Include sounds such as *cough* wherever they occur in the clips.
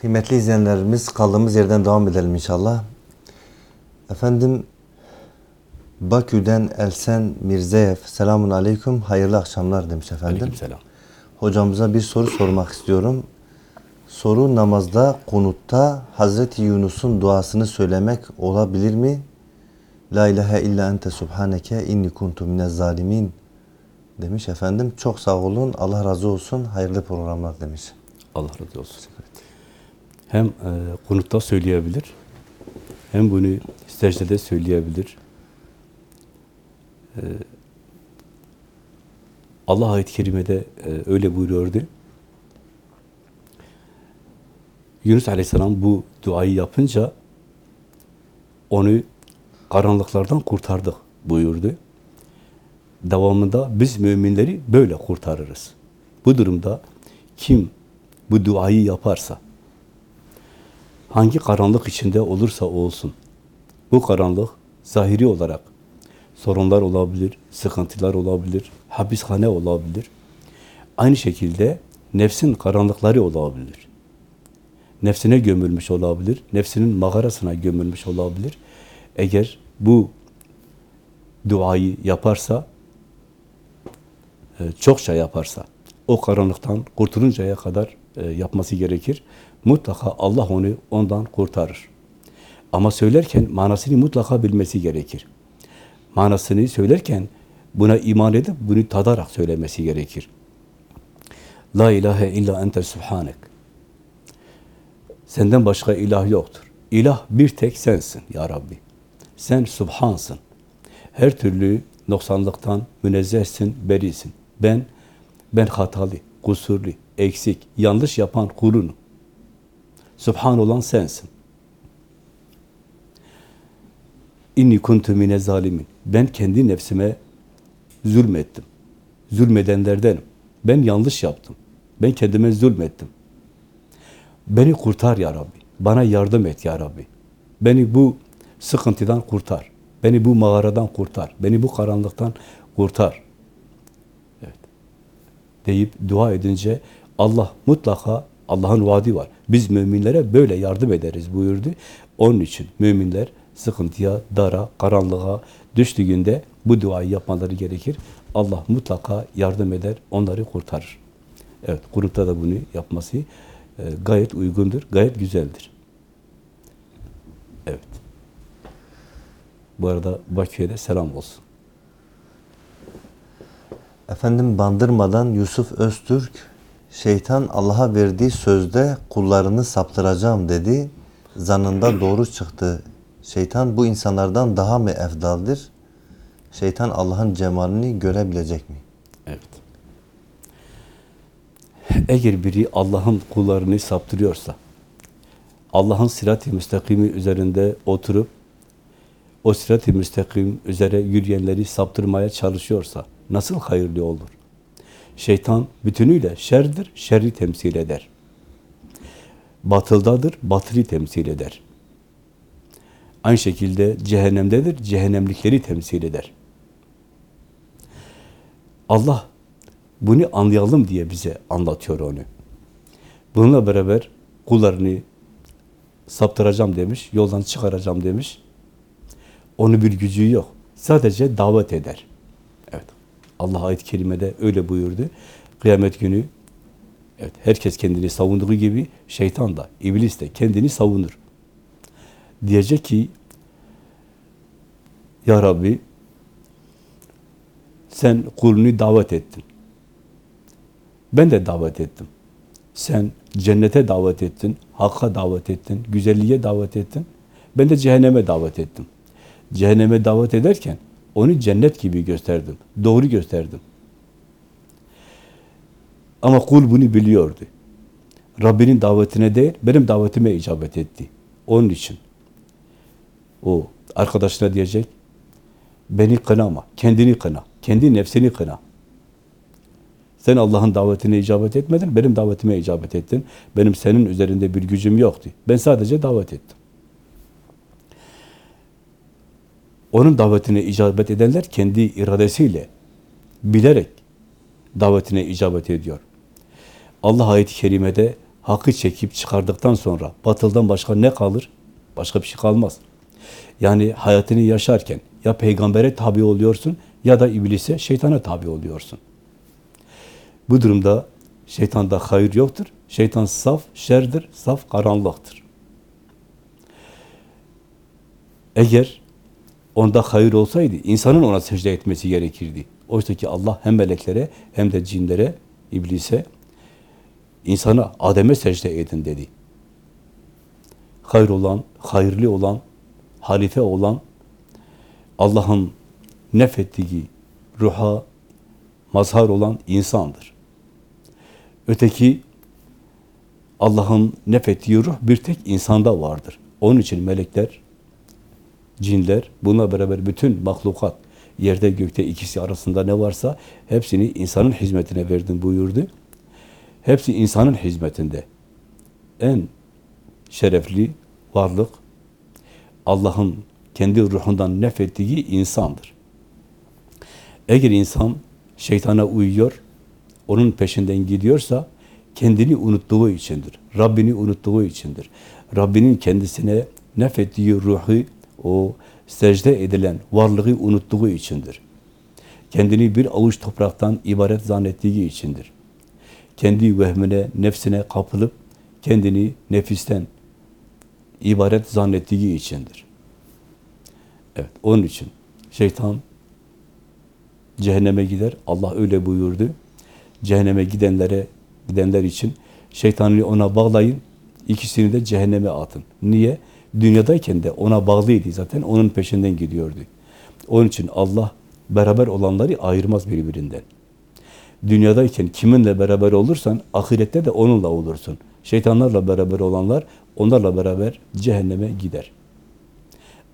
Kıymetli izleyenlerimiz kaldığımız yerden devam edelim inşallah. Efendim Bakü'den Elsen Mirzeyev selamun aleyküm hayırlı akşamlar demiş efendim. Aleykümselam. Hocamıza bir soru sormak istiyorum. Soru namazda kunutta Hazreti Yunus'un duasını söylemek olabilir mi? La ilahe illa ente subhaneke inni kuntu minez zalimin demiş efendim. Çok sağ olun. Allah razı olsun. Hayırlı programlar demiş. Allah razı olsun. Hem e, kunutta söyleyebilir, hem bunu secdede söyleyebilir. E, Allah ayet-i kerimede e, öyle buyuruyordu. Yunus Aleyhisselam bu duayı yapınca onu karanlıklardan kurtardık buyurdu. Devamında biz müminleri böyle kurtarırız. Bu durumda kim bu duayı yaparsa, hangi karanlık içinde olursa olsun, bu karanlık zahiri olarak sorunlar olabilir, sıkıntılar olabilir, hapishane olabilir. Aynı şekilde nefsin karanlıkları olabilir. Nefsine gömülmüş olabilir, nefsinin mağarasına gömülmüş olabilir. Eğer bu duayı yaparsa, e, çokça yaparsa, o karanlıktan kurtuluncaya kadar e, yapması gerekir. Mutlaka Allah onu ondan kurtarır. Ama söylerken manasını mutlaka bilmesi gerekir. Manasını söylerken buna iman edip bunu tadarak söylemesi gerekir. La ilahe illa ente subhanek. Senden başka ilah yoktur. İlah bir tek sensin ya Rabbi. Sen subhansın. Her türlü noksanlıktan münezzehsin, berisin. Ben ben hatalı, kusurlu, eksik, yanlış yapan kulunum. Subhan olan sensin. İnni kuntu mine zalimin. Ben kendi nefsime zulmettim. Zulmedenlerdenim. Ben yanlış yaptım. Ben kendime zulmettim. Beni kurtar ya Rabbi. Bana yardım et ya Rabbi. Beni bu sıkıntıdan kurtar. Beni bu mağaradan kurtar. Beni bu karanlıktan kurtar. Evet. Deyip dua edince Allah mutlaka Allah'ın vaadi var. Biz müminlere böyle yardım ederiz buyurdu. Onun için müminler sıkıntıya, dara, karanlığa düştüğünde bu duayı yapmaları gerekir. Allah mutlaka yardım eder, onları kurtarır. Evet, grupta da bunu yapması e, gayet uygundur, gayet güzeldir. Evet. Bu arada Bakü'ye de selam olsun. Efendim Bandırmadan Yusuf Öztürk şeytan Allah'a verdiği sözde kullarını saptıracağım dedi. Zanında doğru çıktı. Şeytan bu insanlardan daha mı efdaldır? Şeytan Allah'ın cemalini görebilecek mi? Evet. Eğer biri Allah'ın kullarını saptırıyorsa, Allah'ın sirat-i müstakimi üzerinde oturup, o sirat-i müstakim üzere yürüyenleri saptırmaya çalışıyorsa, nasıl hayırlı olur? Şeytan bütünüyle şerdir, şerri temsil eder. Batıldadır, batılı temsil eder. Aynı şekilde cehennemdedir, cehennemlikleri temsil eder. Allah bunu anlayalım diye bize anlatıyor onu. Bununla beraber kullarını saptıracağım demiş, yoldan çıkaracağım demiş. Onun bir gücü yok. Sadece davet eder. Evet. Allah ayet-i kerimede öyle buyurdu. Kıyamet günü evet herkes kendini savunduğu gibi şeytan da, iblis de kendini savunur. Diyecek ki Ya Rabbi sen kulunu davet ettin. Ben de davet ettim. Sen cennete davet ettin, hakka davet ettin, güzelliğe davet ettin. Ben de cehenneme davet ettim. Cehenneme davet ederken onu cennet gibi gösterdim. Doğru gösterdim. Ama kul bunu biliyordu. Rabbinin davetine değil, benim davetime icabet etti. Onun için o arkadaşına diyecek, beni kınama, kendini kına, kendi nefsini kına. Sen Allah'ın davetine icabet etmedin, benim davetime icabet ettin. Benim senin üzerinde bir gücüm yoktu. Ben sadece davet ettim. Onun davetine icabet edenler kendi iradesiyle, bilerek davetine icabet ediyor. Allah ayet-i kerimede hakkı çekip çıkardıktan sonra batıldan başka ne kalır? Başka bir şey kalmaz. Yani hayatını yaşarken ya peygambere tabi oluyorsun ya da iblise, şeytana tabi oluyorsun. Bu durumda şeytanda hayır yoktur. Şeytan saf şerdir, saf karanlıktır. Eğer onda hayır olsaydı insanın ona secde etmesi gerekirdi. Oysa ki Allah hem meleklere hem de cinlere, iblise, insana, Adem'e secde edin dedi. Hayır olan, hayırlı olan, halife olan, Allah'ın nefettiği ruha mazhar olan insandır. Öteki Allah'ın nefettiği ruh bir tek insanda vardır. Onun için melekler, cinler, buna beraber bütün mahlukat, yerde gökte ikisi arasında ne varsa hepsini insanın hizmetine verdim buyurdu. Hepsi insanın hizmetinde. En şerefli varlık Allah'ın kendi ruhundan nefettiği insandır. Eğer insan şeytana uyuyor, onun peşinden gidiyorsa kendini unuttuğu içindir. Rabbini unuttuğu içindir. Rabbinin kendisine nefettiği ruhu, o secde edilen varlığı unuttuğu içindir. Kendini bir avuç topraktan ibaret zannettiği içindir. Kendi vehmine, nefsine kapılıp kendini nefisten ibaret zannettiği içindir. Evet, onun için şeytan cehenneme gider. Allah öyle buyurdu. Cehenneme gidenlere, gidenler için şeytanı ona bağlayın, ikisini de cehenneme atın. Niye? Dünyadayken de ona bağlıydı zaten, onun peşinden gidiyordu. Onun için Allah beraber olanları ayırmaz birbirinden. Dünyadayken kiminle beraber olursan, ahirette de onunla olursun. Şeytanlarla beraber olanlar, onlarla beraber cehenneme gider.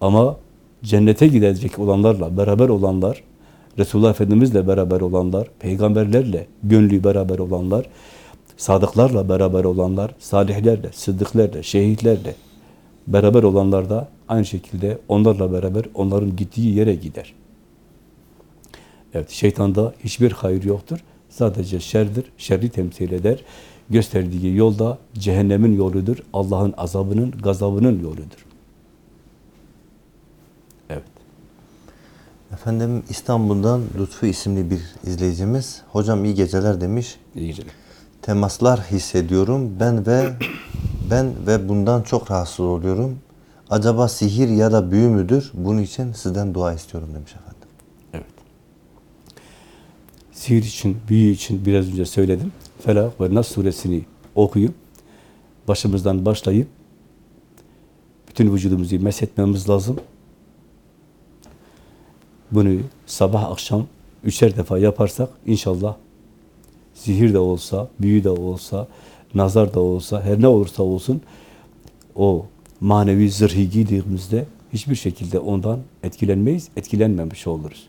Ama cennete gidecek olanlarla beraber olanlar, Resulullah Efendimizle beraber olanlar, peygamberlerle gönlü beraber olanlar, sadıklarla beraber olanlar, salihlerle, sıddıklarla, şehitlerle beraber olanlar da aynı şekilde onlarla beraber onların gittiği yere gider. Evet, şeytanda hiçbir hayır yoktur. Sadece şerdir, şerri temsil eder. Gösterdiği yol da cehennemin yoludur. Allah'ın azabının, gazabının yoludur. Evet. Efendim İstanbul'dan Lütfü isimli bir izleyicimiz. Hocam iyi geceler demiş. İyi geceler. Temaslar hissediyorum. Ben ve ben ve bundan çok rahatsız oluyorum. Acaba sihir ya da büyü müdür? Bunun için sizden dua istiyorum demiş efendim. Evet. Sihir için, büyü için biraz önce söyledim. Felak ve Nas suresini okuyup başımızdan başlayıp bütün vücudumuzu meshetmemiz lazım. Bunu sabah akşam üçer defa yaparsak inşallah sihir de olsa, büyü de olsa, nazar da olsa, her ne olursa olsun o manevi zırhı giydiğimizde hiçbir şekilde ondan etkilenmeyiz, etkilenmemiş oluruz.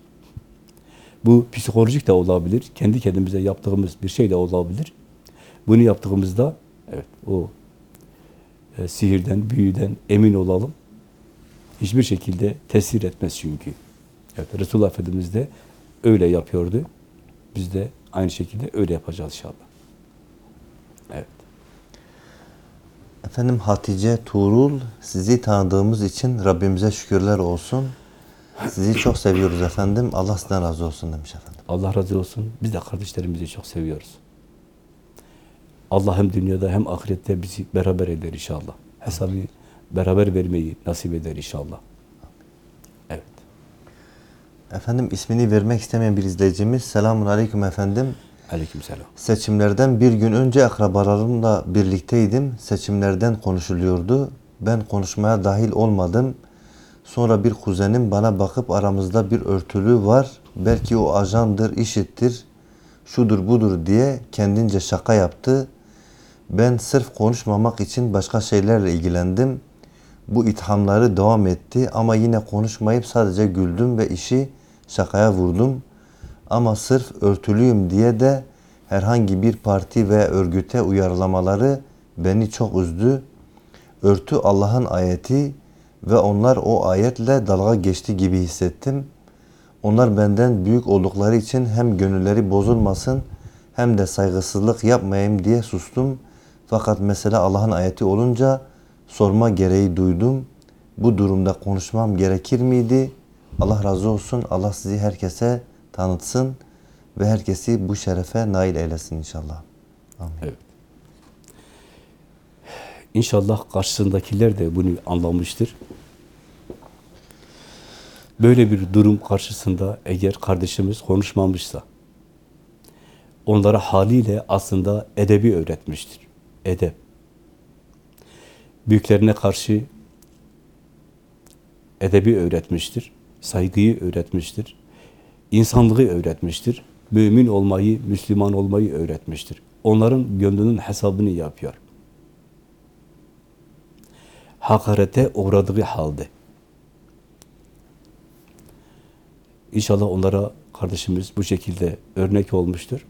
Bu psikolojik de olabilir, kendi kendimize yaptığımız bir şey de olabilir. Bunu yaptığımızda evet o e, sihirden, büyüden emin olalım. Hiçbir şekilde tesir etmez çünkü. Evet, Resulullah Efendimiz de öyle yapıyordu. Biz de aynı şekilde öyle yapacağız inşallah. Evet. Efendim Hatice Tuğrul, sizi tanıdığımız için Rabbimize şükürler olsun. Sizi çok seviyoruz efendim. Allah sizden razı olsun demiş efendim. Allah razı olsun. Biz de kardeşlerimizi çok seviyoruz. Allah hem dünyada hem ahirette bizi beraber eder inşallah. Hesabı beraber vermeyi nasip eder inşallah. Evet. Efendim ismini vermek istemeyen bir izleyicimiz. Selamun Aleyküm efendim. Aleykümselam. Seçimlerden bir gün önce akrabalarımla birlikteydim. Seçimlerden konuşuluyordu. Ben konuşmaya dahil olmadım. Sonra bir kuzenim bana bakıp aramızda bir örtülü var. Belki o ajandır, işittir, şudur budur diye kendince şaka yaptı. Ben sırf konuşmamak için başka şeylerle ilgilendim. Bu ithamları devam etti ama yine konuşmayıp sadece güldüm ve işi şakaya vurdum. Ama sırf örtülüyüm diye de herhangi bir parti ve örgüte uyarlamaları beni çok üzdü. Örtü Allah'ın ayeti ve onlar o ayetle dalga geçti gibi hissettim. Onlar benden büyük oldukları için hem gönülleri bozulmasın hem de saygısızlık yapmayayım diye sustum. Fakat mesela Allah'ın ayeti olunca sorma gereği duydum. Bu durumda konuşmam gerekir miydi? Allah razı olsun. Allah sizi herkese tanıtsın ve herkesi bu şerefe nail eylesin inşallah. Amin. Evet. İnşallah karşısındakiler de bunu anlamıştır. Böyle bir durum karşısında eğer kardeşimiz konuşmamışsa, onlara haliyle aslında edebi öğretmiştir. Edep. Büyüklerine karşı edebi öğretmiştir. Saygıyı öğretmiştir. İnsanlığı öğretmiştir. Mümin olmayı, Müslüman olmayı öğretmiştir. Onların gönlünün hesabını yapıyor. Hakarete uğradığı halde. İnşallah onlara kardeşimiz bu şekilde örnek olmuştur.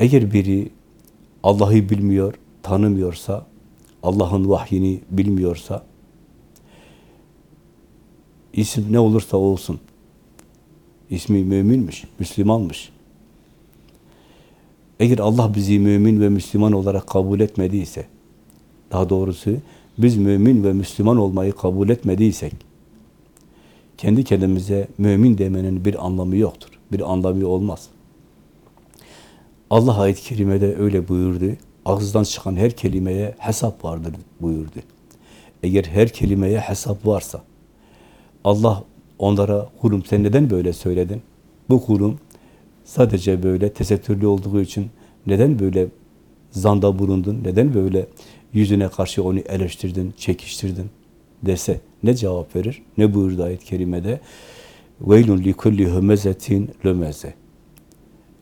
Eğer biri Allah'ı bilmiyor, tanımıyorsa, Allah'ın vahyini bilmiyorsa, isim ne olursa olsun, ismi müminmiş, Müslümanmış. Eğer Allah bizi mümin ve Müslüman olarak kabul etmediyse, daha doğrusu biz mümin ve Müslüman olmayı kabul etmediysek, kendi kendimize mümin demenin bir anlamı yoktur. Bir anlamı olmaz. Allah ayet-i kerimede öyle buyurdu. Ağızdan çıkan her kelimeye hesap vardır buyurdu. Eğer her kelimeye hesap varsa, Allah onlara kulum sen neden böyle söyledin? Bu kulum sadece böyle tesettürlü olduğu için neden böyle zanda bulundun? Neden böyle yüzüne karşı onu eleştirdin, çekiştirdin dese ne cevap verir? Ne buyurdu ayet-i kerimede? Veylun li kulli humezetin lömeze.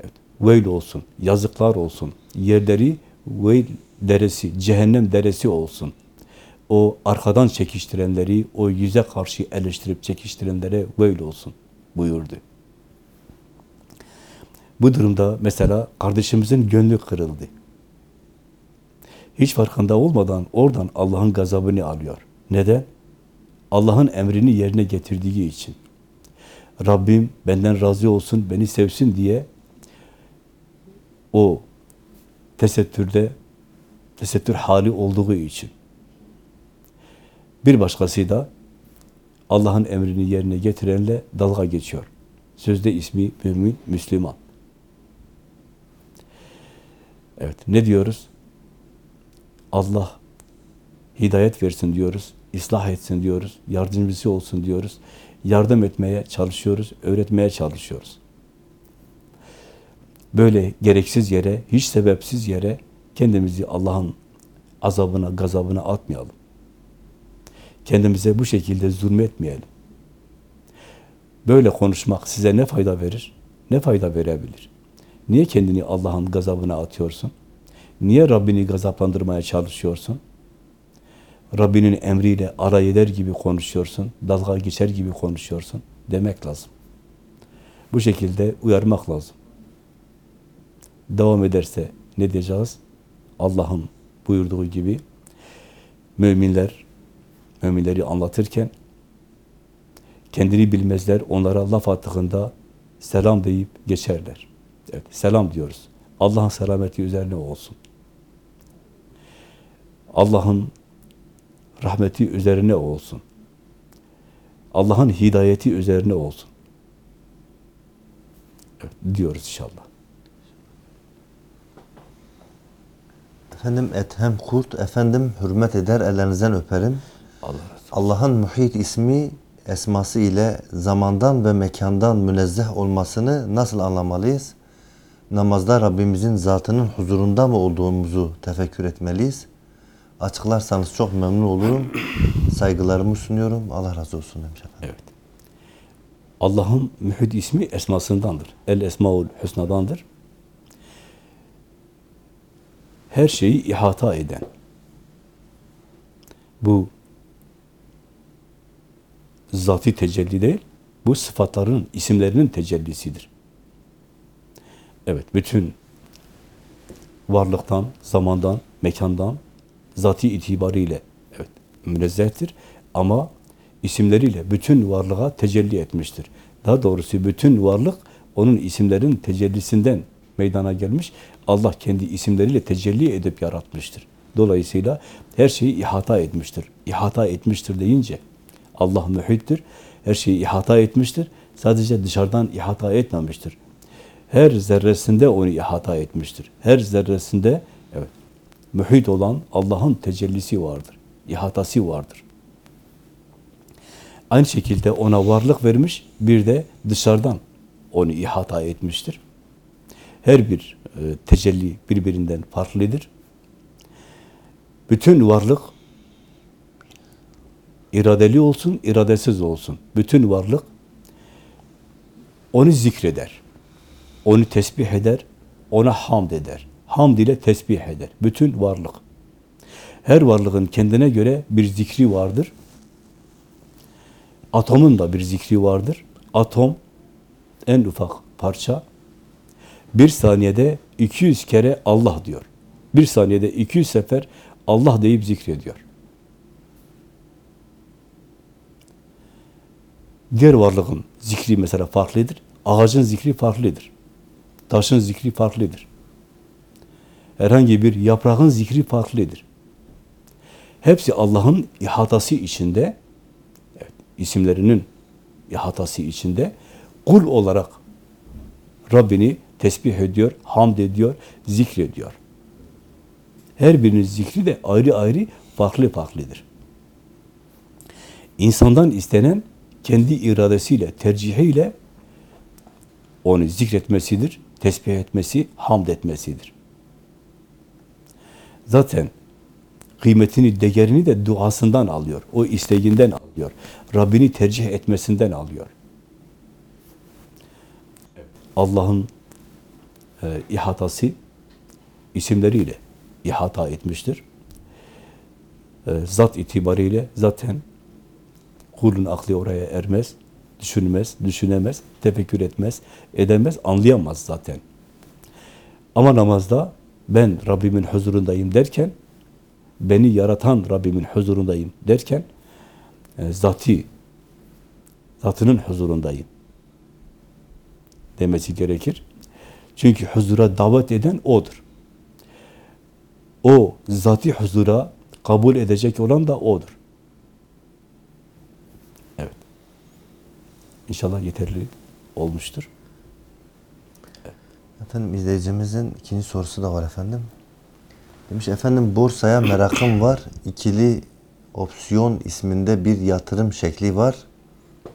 Evet, olsun, yazıklar olsun. Yerleri veyl deresi, cehennem deresi olsun. O arkadan çekiştirenleri, o yüze karşı eleştirip çekiştirenlere veyl olsun buyurdu. Bu durumda mesela kardeşimizin gönlü kırıldı. Hiç farkında olmadan oradan Allah'ın gazabını alıyor. Neden? Allah'ın emrini yerine getirdiği için. Rabbim benden razı olsun, beni sevsin diye o tesettürde, tesettür hali olduğu için. Bir başkası da Allah'ın emrini yerine getirenle dalga geçiyor. Sözde ismi mümin, Müslüman. Evet, ne diyoruz? Allah hidayet versin diyoruz, ıslah etsin diyoruz, yardımcısı olsun diyoruz. Yardım etmeye çalışıyoruz, öğretmeye çalışıyoruz. Böyle gereksiz yere, hiç sebepsiz yere kendimizi Allah'ın azabına, gazabına atmayalım. Kendimize bu şekilde zulmetmeyelim. Böyle konuşmak size ne fayda verir? Ne fayda verebilir? Niye kendini Allah'ın gazabına atıyorsun? Niye Rabbini gazaplandırmaya çalışıyorsun? Rabbinin emriyle alay eder gibi konuşuyorsun, dalga geçer gibi konuşuyorsun demek lazım. Bu şekilde uyarmak lazım. Devam ederse ne diyeceğiz? Allah'ın buyurduğu gibi müminler müminleri anlatırken kendini bilmezler, onlara laf attığında selam deyip geçerler. Evet, selam diyoruz. Allah'ın selameti üzerine olsun. Allah'ın rahmeti üzerine olsun. Allah'ın hidayeti üzerine olsun. Evet, diyoruz inşallah. Efendim Ethem Kurt, efendim hürmet eder ellerinizden öperim. Allah'ın muhit ismi esması ile zamandan ve mekandan münezzeh olmasını nasıl anlamalıyız? Namazda Rabbimizin zatının huzurunda mı olduğumuzu tefekkür etmeliyiz? Açıklarsanız çok memnun olurum. *clears throat* Saygılarımı sunuyorum. Allah razı olsun demiş efendim. Evet. Allah'ın mühid ismi esmasındandır. El Esmaul Hüsna'dandır. Her şeyi ihata eden. Bu zati tecelli değil, bu sıfatların, isimlerinin tecellisidir. Evet, bütün varlıktan, zamandan, mekandan, zati itibariyle evet, münezzehtir ama isimleriyle bütün varlığa tecelli etmiştir. Daha doğrusu bütün varlık onun isimlerin tecellisinden meydana gelmiş. Allah kendi isimleriyle tecelli edip yaratmıştır. Dolayısıyla her şeyi ihata etmiştir. İhata etmiştir deyince Allah mühittir. Her şeyi ihata etmiştir. Sadece dışarıdan ihata etmemiştir. Her zerresinde onu ihata etmiştir. Her zerresinde evet mühit olan Allah'ın tecellisi vardır. İhatası vardır. Aynı şekilde ona varlık vermiş, bir de dışarıdan onu ihata etmiştir. Her bir e, tecelli birbirinden farklıdır. Bütün varlık iradeli olsun, iradesiz olsun. Bütün varlık onu zikreder. Onu tesbih eder, ona hamd eder. Hamd ile tesbih eder. Bütün varlık. Her varlığın kendine göre bir zikri vardır. Atomun da bir zikri vardır. Atom en ufak parça bir saniyede 200 kere Allah diyor. Bir saniyede 200 sefer Allah deyip zikrediyor. Diğer varlığın zikri mesela farklıdır. Ağacın zikri farklıdır. Taşın zikri farklıdır. Herhangi bir yaprağın zikri farklıdır. Hepsi Allah'ın ihatası içinde, evet, isimlerinin ihatası içinde kul olarak Rabbini tesbih ediyor, hamd ediyor, zikrediyor. Her birinin zikri de ayrı ayrı farklı farklıdır. İnsandan istenen kendi iradesiyle, tercihiyle onu zikretmesidir, tesbih etmesi, hamd etmesidir. Zaten kıymetini, değerini de duasından alıyor. O isteğinden alıyor. Rabbini tercih etmesinden alıyor. Allah'ın e, ihatası isimleriyle ihata etmiştir. E, zat itibariyle zaten kulun aklı oraya ermez, düşünmez, düşünemez, tefekkür etmez, edemez, anlayamaz zaten. Ama namazda ben Rabbimin huzurundayım derken, beni yaratan Rabbimin huzurundayım derken, e, zati, zatının huzurundayım demesi gerekir. Çünkü huzura davet eden O'dur. O zati huzura kabul edecek olan da O'dur. İnşallah yeterli olmuştur. Efendim izleyicimizin ikinci sorusu da var efendim. Demiş efendim borsaya merakım var. İkili opsiyon isminde bir yatırım şekli var.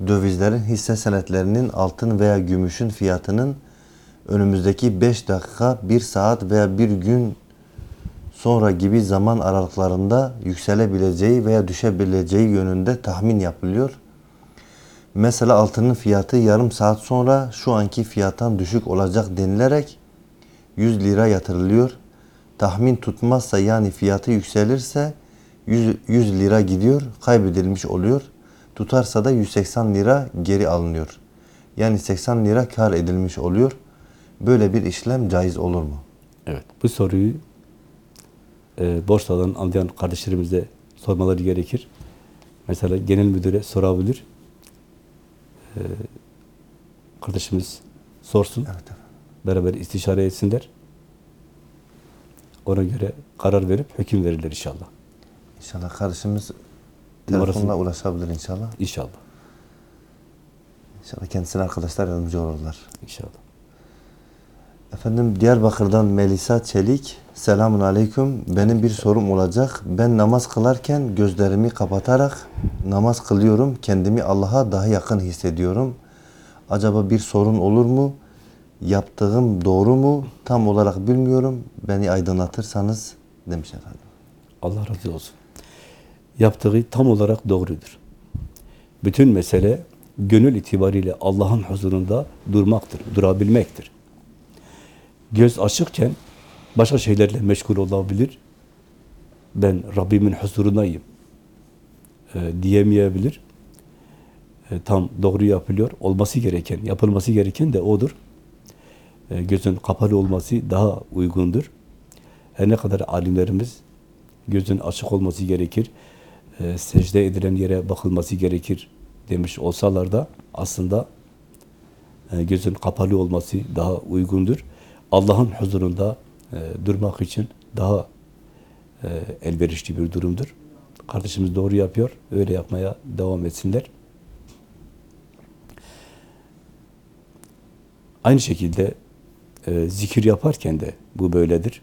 Dövizlerin hisse senetlerinin altın veya gümüşün fiyatının önümüzdeki 5 dakika, 1 saat veya bir gün sonra gibi zaman aralıklarında yükselebileceği veya düşebileceği yönünde tahmin yapılıyor. Mesela altının fiyatı yarım saat sonra şu anki fiyattan düşük olacak denilerek 100 lira yatırılıyor. Tahmin tutmazsa yani fiyatı yükselirse 100, 100 lira gidiyor, kaybedilmiş oluyor. Tutarsa da 180 lira geri alınıyor. Yani 80 lira kar edilmiş oluyor. Böyle bir işlem caiz olur mu? Evet. Bu soruyu e, borsadan anlayan kardeşlerimize sormaları gerekir. Mesela genel müdüre sorabilir. E, kardeşimiz sorsun. Evet. Beraber istişare etsinler. Ona göre karar verip hüküm verirler inşallah. İnşallah kardeşimiz Numarasını- telefonla ulaşabilir inşallah. İnşallah. İnşallah kendisine arkadaşlar yardımcı olurlar. İnşallah. Efendim Diyarbakır'dan Melisa Çelik. Selamun Aleyküm. Benim bir sorum olacak. Ben namaz kılarken gözlerimi kapatarak namaz kılıyorum. Kendimi Allah'a daha yakın hissediyorum. Acaba bir sorun olur mu? Yaptığım doğru mu? Tam olarak bilmiyorum. Beni aydınlatırsanız demiş efendim. Allah razı olsun. Yaptığı tam olarak doğrudur. Bütün mesele gönül itibariyle Allah'ın huzurunda durmaktır, durabilmektir. Göz açıkken başka şeylerle meşgul olabilir. Ben Rabbimin huzurundayım e, diyemeyebilir. E, tam doğru yapılıyor. Olması gereken, yapılması gereken de odur. E, gözün kapalı olması daha uygundur. Her ne kadar alimlerimiz gözün açık olması gerekir, e, secde edilen yere bakılması gerekir demiş olsalar da aslında e, gözün kapalı olması daha uygundur. Allah'ın huzurunda e, durmak için daha e, elverişli bir durumdur. Kardeşimiz doğru yapıyor. Öyle yapmaya devam etsinler. Aynı şekilde e, zikir yaparken de bu böyledir.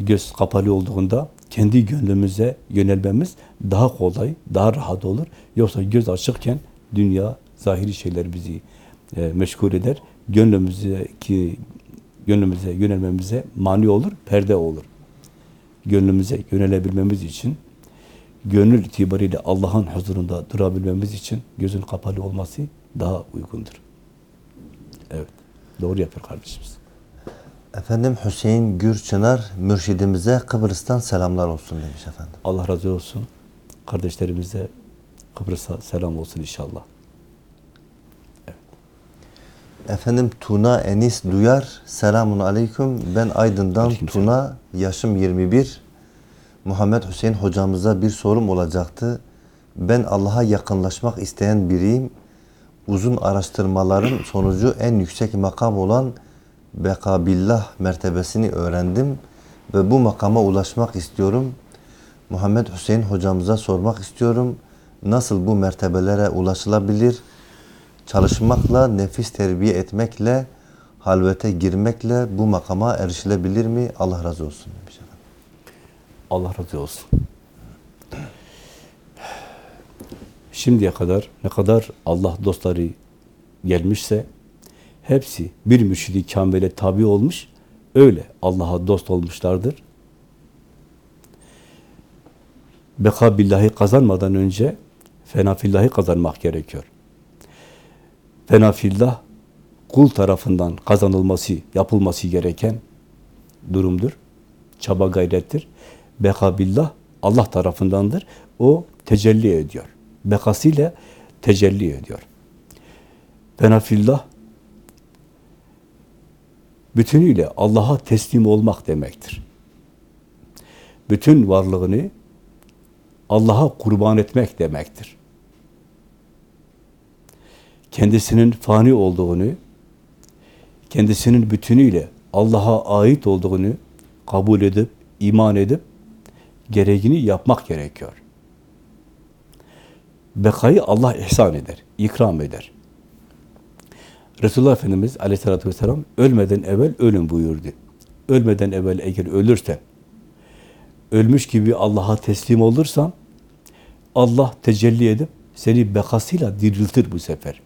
Göz kapalı olduğunda kendi gönlümüze yönelmemiz daha kolay, daha rahat olur. Yoksa göz açıkken dünya, zahiri şeyler bizi e, meşgul eder. Gönlümüzdeki gönlümüze yönelmemize mani olur, perde olur. Gönlümüze yönelebilmemiz için, gönül itibariyle Allah'ın huzurunda durabilmemiz için gözün kapalı olması daha uygundur. Evet, doğru yapıyor kardeşimiz. Efendim Hüseyin Gürçınar mürşidimize Kıbrıs'tan selamlar olsun demiş efendim. Allah razı olsun. Kardeşlerimize Kıbrıs'a selam olsun inşallah. Efendim Tuna Enis Duyar selamun aleyküm. Ben Aydın'dan Aleykümselam. Tuna yaşım 21. Muhammed Hüseyin hocamıza bir sorum olacaktı. Ben Allah'a yakınlaşmak isteyen biriyim. Uzun araştırmaların sonucu en yüksek makam olan Bekabillah mertebesini öğrendim ve bu makama ulaşmak istiyorum. Muhammed Hüseyin hocamıza sormak istiyorum. Nasıl bu mertebelere ulaşılabilir? Çalışmakla, nefis terbiye etmekle, halvete girmekle bu makama erişilebilir mi? Allah razı olsun demiş efendim. Allah razı olsun. Şimdiye kadar ne kadar Allah dostları gelmişse hepsi bir mürşidi kamile tabi olmuş, öyle Allah'a dost olmuşlardır. Beka billahi kazanmadan önce fena fillahi kazanmak gerekiyor. Fena fillah kul tarafından kazanılması, yapılması gereken durumdur. Çaba gayrettir. Beka billah Allah tarafındandır. O tecelli ediyor. Bekasıyla tecelli ediyor. Fena fillah bütünüyle Allah'a teslim olmak demektir. Bütün varlığını Allah'a kurban etmek demektir. Kendisinin fani olduğunu, kendisinin bütünüyle Allah'a ait olduğunu kabul edip, iman edip, gereğini yapmak gerekiyor. Bekayı Allah ihsan eder, ikram eder. Resulullah Efendimiz aleyhissalatü vesselam ölmeden evvel ölün buyurdu. Ölmeden evvel eğer ölürsen, ölmüş gibi Allah'a teslim olursan, Allah tecelli edip seni bekasıyla diriltir bu sefer.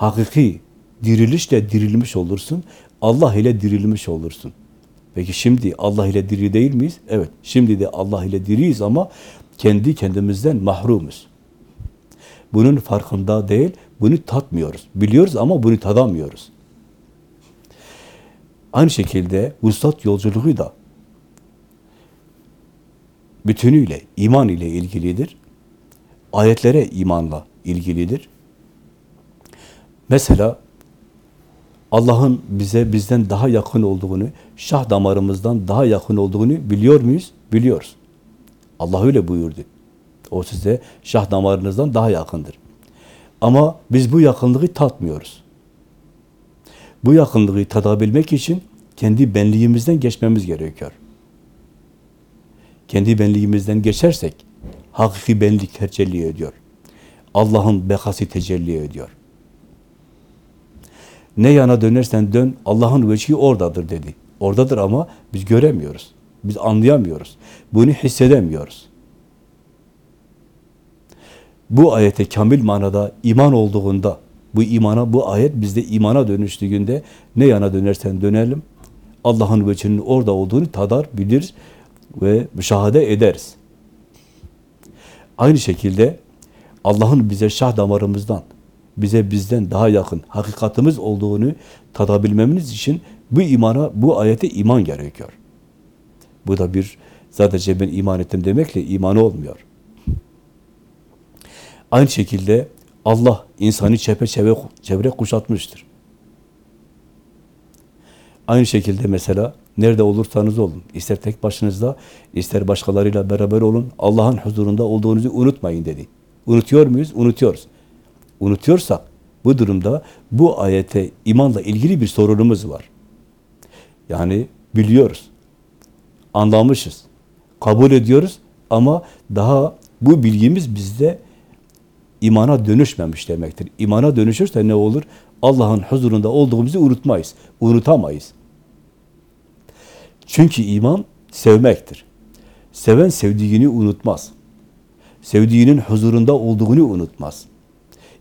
Hakiki dirilişle dirilmiş olursun, Allah ile dirilmiş olursun. Peki şimdi Allah ile diri değil miyiz? Evet, şimdi de Allah ile diriyiz ama kendi kendimizden mahrumuz. Bunun farkında değil, bunu tatmıyoruz. Biliyoruz ama bunu tadamıyoruz. Aynı şekilde vuslat yolculuğu da bütünüyle iman ile ilgilidir. Ayetlere imanla ilgilidir. Mesela Allah'ın bize bizden daha yakın olduğunu, şah damarımızdan daha yakın olduğunu biliyor muyuz? Biliyoruz. Allah öyle buyurdu. O size şah damarınızdan daha yakındır. Ama biz bu yakınlığı tatmıyoruz. Bu yakınlığı tadabilmek için kendi benliğimizden geçmemiz gerekiyor. Kendi benliğimizden geçersek hakiki benlik tecelli ediyor. Allah'ın bekası tecelli ediyor. Ne yana dönersen dön, Allah'ın veçhi oradadır dedi. Oradadır ama biz göremiyoruz. Biz anlayamıyoruz. Bunu hissedemiyoruz. Bu ayete kamil manada iman olduğunda, bu imana, bu ayet bizde imana dönüştüğünde ne yana dönersen dönelim, Allah'ın veçhinin orada olduğunu tadar, bilir ve müşahede ederiz. Aynı şekilde Allah'ın bize şah damarımızdan, bize bizden daha yakın hakikatimiz olduğunu tadabilmemiz için bu imana, bu ayete iman gerekiyor. Bu da bir sadece ben iman ettim demekle imanı olmuyor. Aynı şekilde Allah insanı çepeçevre çevre kuşatmıştır. Aynı şekilde mesela nerede olursanız olun, ister tek başınızda, ister başkalarıyla beraber olun, Allah'ın huzurunda olduğunuzu unutmayın dedi. Unutuyor muyuz? Unutuyoruz. Unutuyorsak Bu durumda bu ayete imanla ilgili bir sorunumuz var. Yani biliyoruz, anlamışız, kabul ediyoruz ama daha bu bilgimiz bizde imana dönüşmemiş demektir. İmana dönüşürse ne olur? Allah'ın huzurunda olduğumuzu unutmayız, unutamayız. Çünkü iman sevmektir. Seven sevdiğini unutmaz. Sevdiğinin huzurunda olduğunu unutmaz.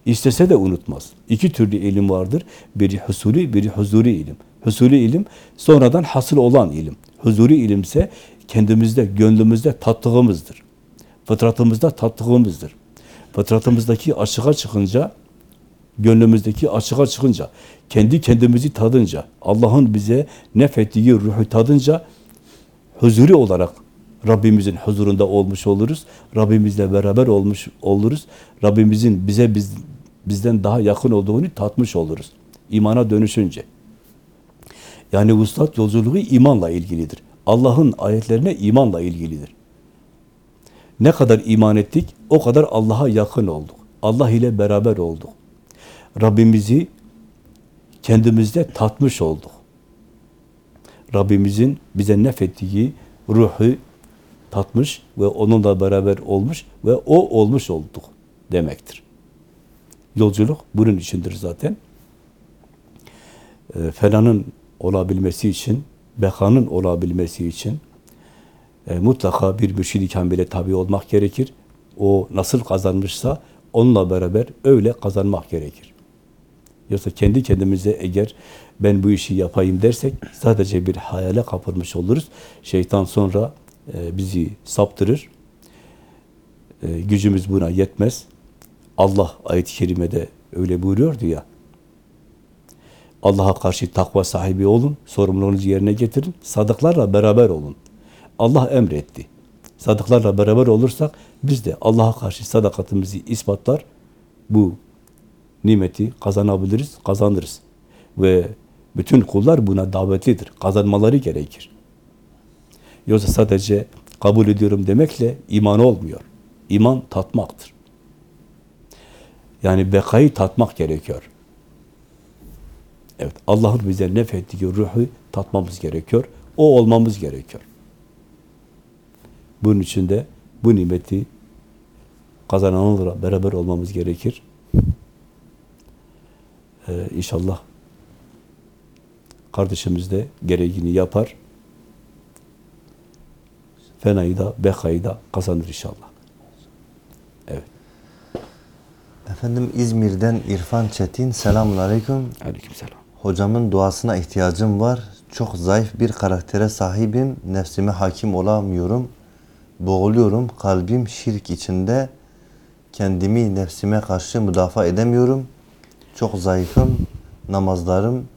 İstese de unutmaz. İki türlü ilim vardır. Biri husuli, biri huzuri ilim. Husuli ilim sonradan hasıl olan ilim. Huzuri ilimse kendimizde, gönlümüzde tattığımızdır. Fıtratımızda tattığımızdır. Fıtratımızdaki açığa çıkınca, gönlümüzdeki açığa çıkınca, kendi kendimizi tadınca, Allah'ın bize nefettiği ruhu tadınca huzuri olarak Rabbimizin huzurunda olmuş oluruz. Rabbimizle beraber olmuş oluruz. Rabbimizin bize biz, bizden daha yakın olduğunu tatmış oluruz. İmana dönüşünce. Yani vuslat yolculuğu imanla ilgilidir. Allah'ın ayetlerine imanla ilgilidir. Ne kadar iman ettik, o kadar Allah'a yakın olduk. Allah ile beraber olduk. Rabbimizi kendimizde tatmış olduk. Rabbimizin bize nefettiği ruhu tatmış ve onunla beraber olmuş ve o olmuş olduk demektir. Yolculuk bunun içindir zaten. E, felanın olabilmesi için, bekanın olabilmesi için e, mutlaka bir mürşid-i kamile tabi olmak gerekir. O nasıl kazanmışsa onunla beraber öyle kazanmak gerekir. Yoksa kendi kendimize eğer ben bu işi yapayım dersek sadece bir hayale kapılmış oluruz. Şeytan sonra bizi saptırır. E, gücümüz buna yetmez. Allah ayet-i kerimede öyle buyuruyordu ya. Allah'a karşı takva sahibi olun, sorumluluğunuzu yerine getirin, sadıklarla beraber olun. Allah emretti. Sadıklarla beraber olursak biz de Allah'a karşı sadakatimizi ispatlar, bu nimeti kazanabiliriz, kazanırız. Ve bütün kullar buna davetlidir. Kazanmaları gerekir. Yoksa sadece kabul ediyorum demekle iman olmuyor. İman tatmaktır. Yani bekayı tatmak gerekiyor. Evet, Allah'ın bize nefettiği ruhu tatmamız gerekiyor. O olmamız gerekiyor. Bunun için de bu nimeti kazananlarla beraber olmamız gerekir. Ee, inşallah kardeşimiz de gereğini yapar. Fenayı da, bekayı da kazanır inşallah. Evet. Efendim İzmir'den İrfan Çetin. Selamun Aleyküm. Aleykümselam. Hocamın duasına ihtiyacım var. Çok zayıf bir karaktere sahibim. Nefsime hakim olamıyorum. Boğuluyorum. Kalbim şirk içinde. Kendimi nefsime karşı müdafaa edemiyorum. Çok zayıfım. Namazlarım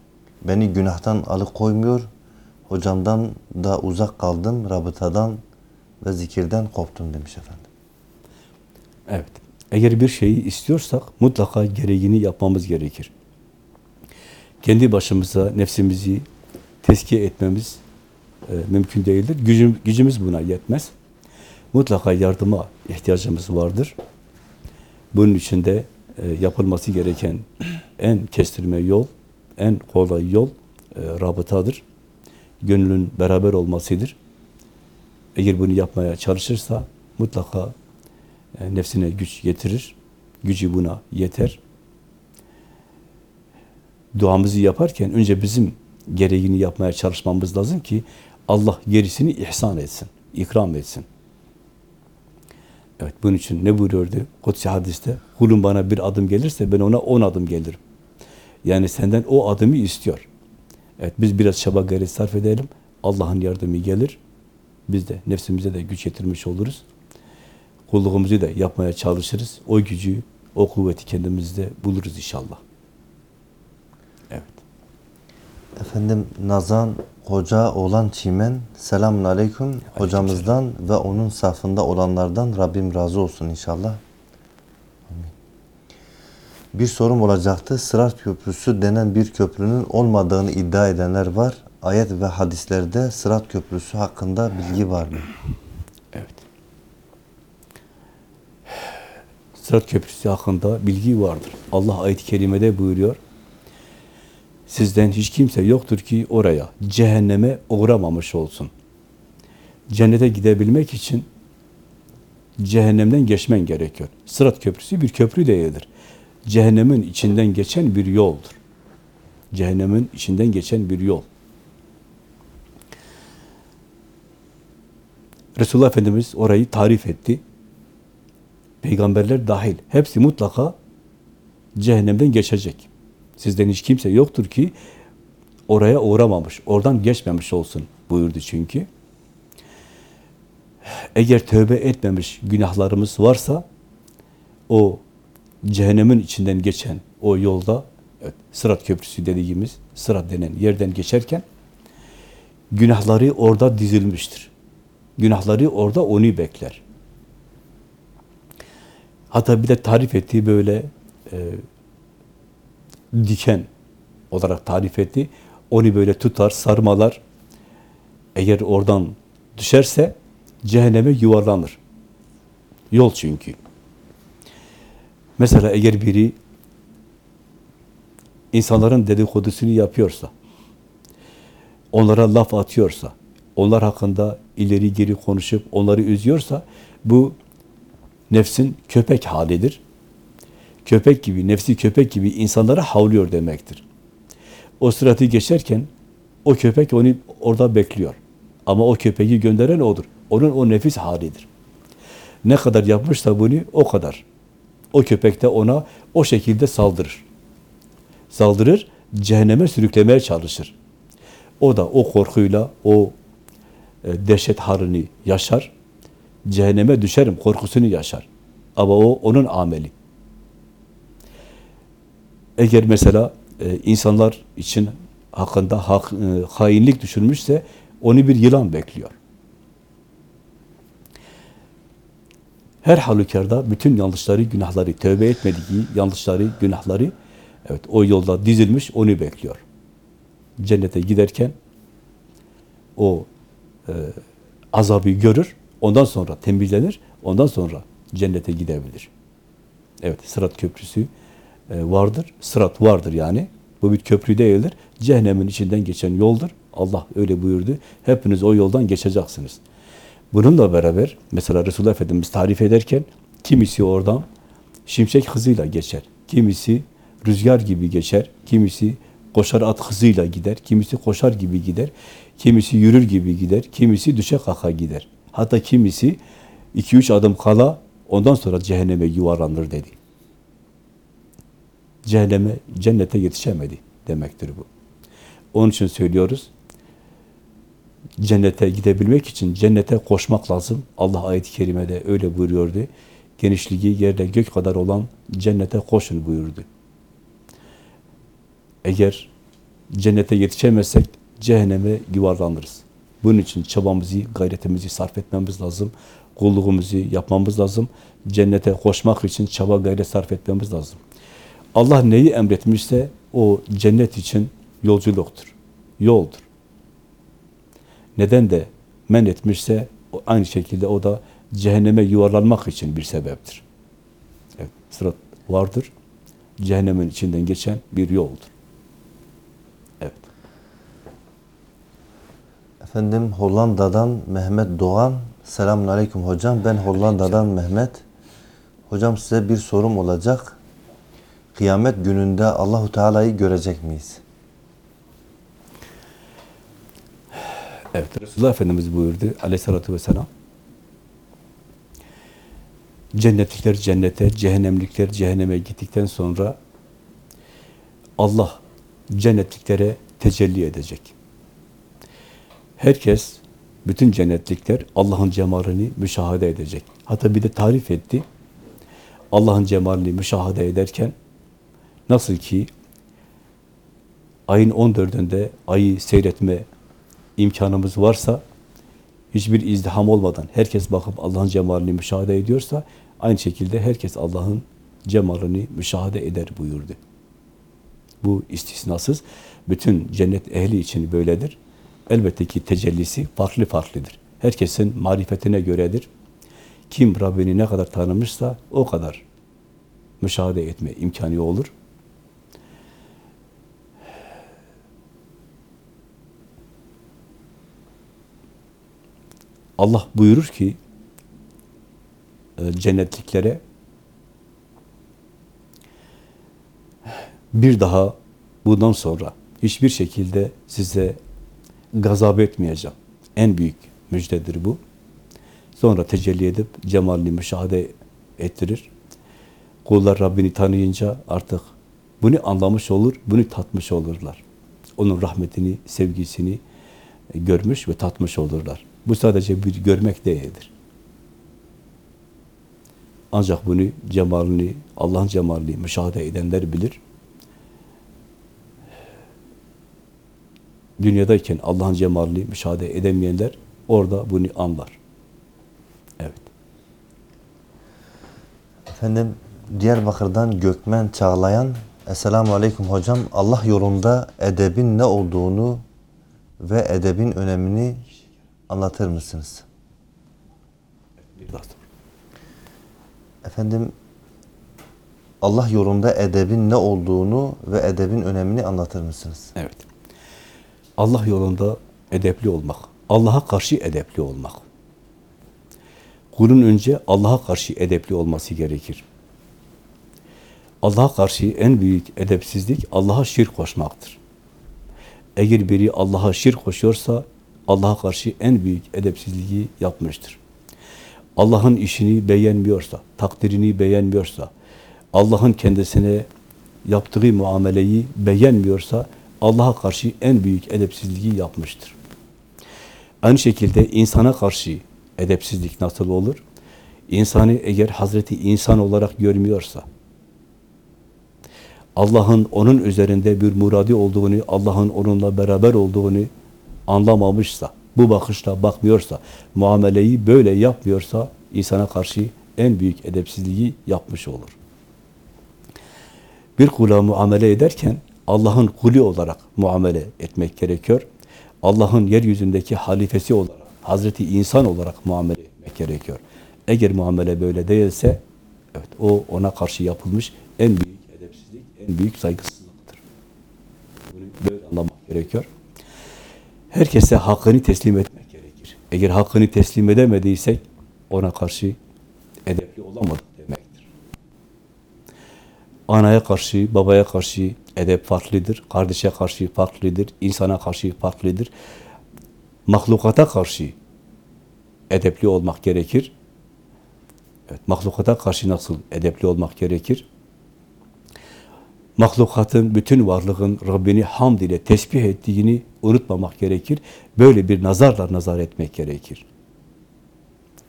beni günahtan alıkoymuyor. Hocamdan da uzak kaldım. Rabıtadan ve zikirden koptum demiş efendim. Evet. Eğer bir şeyi istiyorsak mutlaka gereğini yapmamız gerekir. Kendi başımıza nefsimizi tezkiye etmemiz e, mümkün değildir. Gücüm, gücümüz buna yetmez. Mutlaka yardıma ihtiyacımız vardır. Bunun için de e, yapılması gereken en kestirme yol, en kolay yol e, rabıtadır. Gönlün beraber olmasıdır. Eğer bunu yapmaya çalışırsa mutlaka e, nefsine güç getirir. Gücü buna yeter. Duamızı yaparken önce bizim gereğini yapmaya çalışmamız lazım ki Allah gerisini ihsan etsin, ikram etsin. Evet, bunun için ne buyuruyordu Kutsi hadiste? Kulun bana bir adım gelirse ben ona on adım gelirim. Yani senden o adımı istiyor. Evet, biz biraz çaba gayret sarf edelim. Allah'ın yardımı gelir. Biz de nefsimize de güç getirmiş oluruz. Kulluğumuzu da yapmaya çalışırız. O gücü, o kuvveti kendimizde buluruz inşallah. Evet. Efendim Nazan Hoca olan Çimen selamun aleyküm. Hocamızdan ve onun safında olanlardan Rabbim razı olsun inşallah. Amin. Bir sorum olacaktı. Sırat Köprüsü denen bir köprünün olmadığını iddia edenler var. Ayet ve hadislerde Sırat Köprüsü hakkında bilgi var mı? Evet. Sırat Köprüsü hakkında bilgi vardır. Allah ayet-i kerimede buyuruyor. Sizden hiç kimse yoktur ki oraya cehenneme uğramamış olsun. Cennete gidebilmek için cehennemden geçmen gerekiyor. Sırat Köprüsü bir köprü değildir. Cehennemin içinden geçen bir yoldur. Cehennemin içinden geçen bir yol. Resulullah Efendimiz orayı tarif etti. Peygamberler dahil. Hepsi mutlaka cehennemden geçecek. Sizden hiç kimse yoktur ki oraya uğramamış, oradan geçmemiş olsun buyurdu çünkü. Eğer tövbe etmemiş günahlarımız varsa o cehennemin içinden geçen o yolda evet, Sırat Köprüsü dediğimiz Sırat denen yerden geçerken günahları orada dizilmiştir. Günahları orada onu bekler. Hatta bir de tarif ettiği böyle e, diken olarak tarif etti. Onu böyle tutar, sarmalar. Eğer oradan düşerse cehenneme yuvarlanır. Yol çünkü. Mesela eğer biri insanların dedikodusunu yapıyorsa, onlara laf atıyorsa, onlar hakkında ileri geri konuşup onları üzüyorsa, bu nefsin köpek halidir. Köpek gibi, nefsi köpek gibi insanlara havlıyor demektir. O sıratı geçerken o köpek onu orada bekliyor. Ama o köpeği gönderen odur. Onun o nefis halidir. Ne kadar yapmışsa bunu o kadar. O köpek de ona o şekilde saldırır. Saldırır, cehenneme sürüklemeye çalışır. O da o korkuyla, o dehşet harını yaşar. Cehenneme düşerim korkusunu yaşar. Ama o onun ameli. Eğer mesela e, insanlar için hakkında hak, e, hainlik düşünmüşse onu bir yılan bekliyor. Her halükarda bütün yanlışları, günahları, tövbe etmediği yanlışları, günahları evet o yolda dizilmiş onu bekliyor. Cennete giderken o e, azabı görür, ondan sonra tembihlenir, ondan sonra cennete gidebilir. Evet, Sırat Köprüsü e, vardır, Sırat vardır yani. Bu bir köprü değildir. Cehennemin içinden geçen yoldur. Allah öyle buyurdu. Hepiniz o yoldan geçeceksiniz. Bununla beraber mesela Resulullah Efendimiz tarif ederken kimisi oradan şimşek hızıyla geçer. Kimisi rüzgar gibi geçer. Kimisi koşar at hızıyla gider. Kimisi koşar gibi gider. Kimisi yürür gibi gider. Kimisi düşe kaka gider. Hatta kimisi iki üç adım kala ondan sonra cehenneme yuvarlanır dedi. Cehenneme, cennete yetişemedi demektir bu. Onun için söylüyoruz. Cennete gidebilmek için cennete koşmak lazım. Allah ayet-i kerimede öyle buyuruyordu. Genişliği yerde gök kadar olan cennete koşun buyurdu. Eğer cennete yetişemezsek cehenneme yuvarlanırız. Bunun için çabamızı, gayretimizi sarf etmemiz lazım. Kulluğumuzu yapmamız lazım. Cennete koşmak için çaba gayret sarf etmemiz lazım. Allah neyi emretmişse o cennet için yolculuktur, yoldur. Neden de men etmişse aynı şekilde o da cehenneme yuvarlanmak için bir sebeptir. Evet, sırat vardır. Cehennemin içinden geçen bir yoldur. Efendim Hollanda'dan Mehmet Doğan. Selamun Aleyküm hocam. Ben Hollanda'dan Mehmet. Hocam size bir sorum olacak. Kıyamet gününde Allahu Teala'yı görecek miyiz? Evet, Resulullah Efendimiz buyurdu aleyhissalatü vesselam. Cennetlikler cennete, cehennemlikler cehenneme gittikten sonra Allah cennetliklere tecelli edecek. Herkes, bütün cennetlikler Allah'ın cemalini müşahede edecek. Hatta bir de tarif etti. Allah'ın cemalini müşahede ederken nasıl ki ayın 14'ünde ayı seyretme imkanımız varsa, hiçbir izdiham olmadan herkes bakıp Allah'ın cemalini müşahede ediyorsa, aynı şekilde herkes Allah'ın cemalini müşahede eder buyurdu. Bu istisnasız. Bütün cennet ehli için böyledir. Elbette ki tecellisi farklı farklıdır. Herkesin marifetine göredir. Kim Rabbini ne kadar tanımışsa o kadar müşahede etme imkanı olur. Allah buyurur ki e, cennetliklere bir daha bundan sonra hiçbir şekilde size gazap etmeyeceğim. En büyük müjdedir bu. Sonra tecelli edip cemalini müşahede ettirir. Kullar Rabbini tanıyınca artık bunu anlamış olur, bunu tatmış olurlar. Onun rahmetini, sevgisini görmüş ve tatmış olurlar. Bu sadece bir görmek değildir. Ancak bunu cemalini, Allah'ın cemalini müşahede edenler bilir. Dünyadayken Allah'ın cemalini müşahede edemeyenler orada bunu anlar. Evet. Efendim Diyarbakır'dan Gökmen Çağlayan Esselamu Aleyküm hocam. Allah yolunda edebin ne olduğunu ve edebin önemini anlatır mısınız? Efendim Allah yolunda edebin ne olduğunu ve edebin önemini anlatır mısınız? Evet. Allah yolunda edepli olmak. Allah'a karşı edepli olmak. Kulun önce Allah'a karşı edepli olması gerekir. Allah'a karşı en büyük edepsizlik Allah'a şirk koşmaktır. Eğer biri Allah'a şirk koşuyorsa Allah'a karşı en büyük edepsizliği yapmıştır. Allah'ın işini beğenmiyorsa, takdirini beğenmiyorsa, Allah'ın kendisine yaptığı muameleyi beğenmiyorsa Allah'a karşı en büyük edepsizliği yapmıştır. Aynı şekilde insana karşı edepsizlik nasıl olur? İnsanı eğer Hazreti insan olarak görmüyorsa, Allah'ın onun üzerinde bir muradi olduğunu, Allah'ın onunla beraber olduğunu anlamamışsa, bu bakışla bakmıyorsa, muameleyi böyle yapmıyorsa, insana karşı en büyük edepsizliği yapmış olur. Bir kula muamele ederken, Allah'ın kulü olarak muamele etmek gerekiyor. Allah'ın yeryüzündeki halifesi olarak, Hazreti insan olarak muamele etmek gerekiyor. Eğer muamele böyle değilse, evet o ona karşı yapılmış en büyük edepsizlik, en büyük saygısızlıktır. Bunu böyle anlamak gerekiyor. Herkese hakkını teslim etmek gerekir. Eğer hakkını teslim edemediysek, ona karşı edepli olamadık demektir. Anaya karşı, babaya karşı edep farklıdır. Kardeşe karşı farklıdır. insana karşı farklıdır. Mahlukata karşı edepli olmak gerekir. Evet, mahlukata karşı nasıl edepli olmak gerekir? Mahlukatın, bütün varlığın Rabbini hamd ile tesbih ettiğini unutmamak gerekir. Böyle bir nazarla nazar etmek gerekir.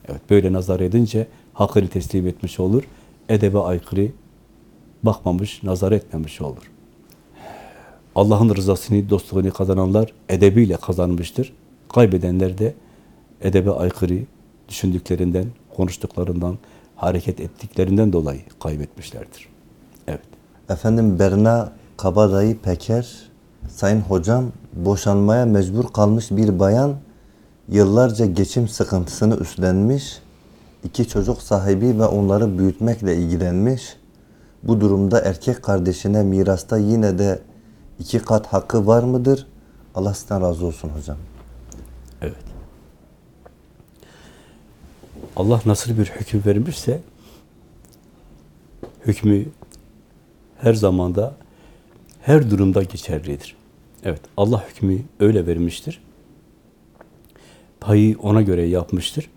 Evet, böyle nazar edince hakkını teslim etmiş olur. Edebe aykırı bakmamış, nazar etmemiş olur. Allah'ın rızasını, dostluğunu kazananlar edebiyle kazanmıştır. Kaybedenler de edebe aykırı düşündüklerinden, konuştuklarından, hareket ettiklerinden dolayı kaybetmişlerdir. Evet. Efendim Berna Kabadayı Peker, Sayın Hocam, boşanmaya mecbur kalmış bir bayan, yıllarca geçim sıkıntısını üstlenmiş, iki çocuk sahibi ve onları büyütmekle ilgilenmiş. Bu durumda erkek kardeşine mirasta yine de iki kat hakkı var mıdır? Allah sizden razı olsun hocam. Evet. Allah nasıl bir hüküm vermişse hükmü her zamanda her durumda geçerlidir. Evet, Allah hükmü öyle vermiştir. Payı ona göre yapmıştır.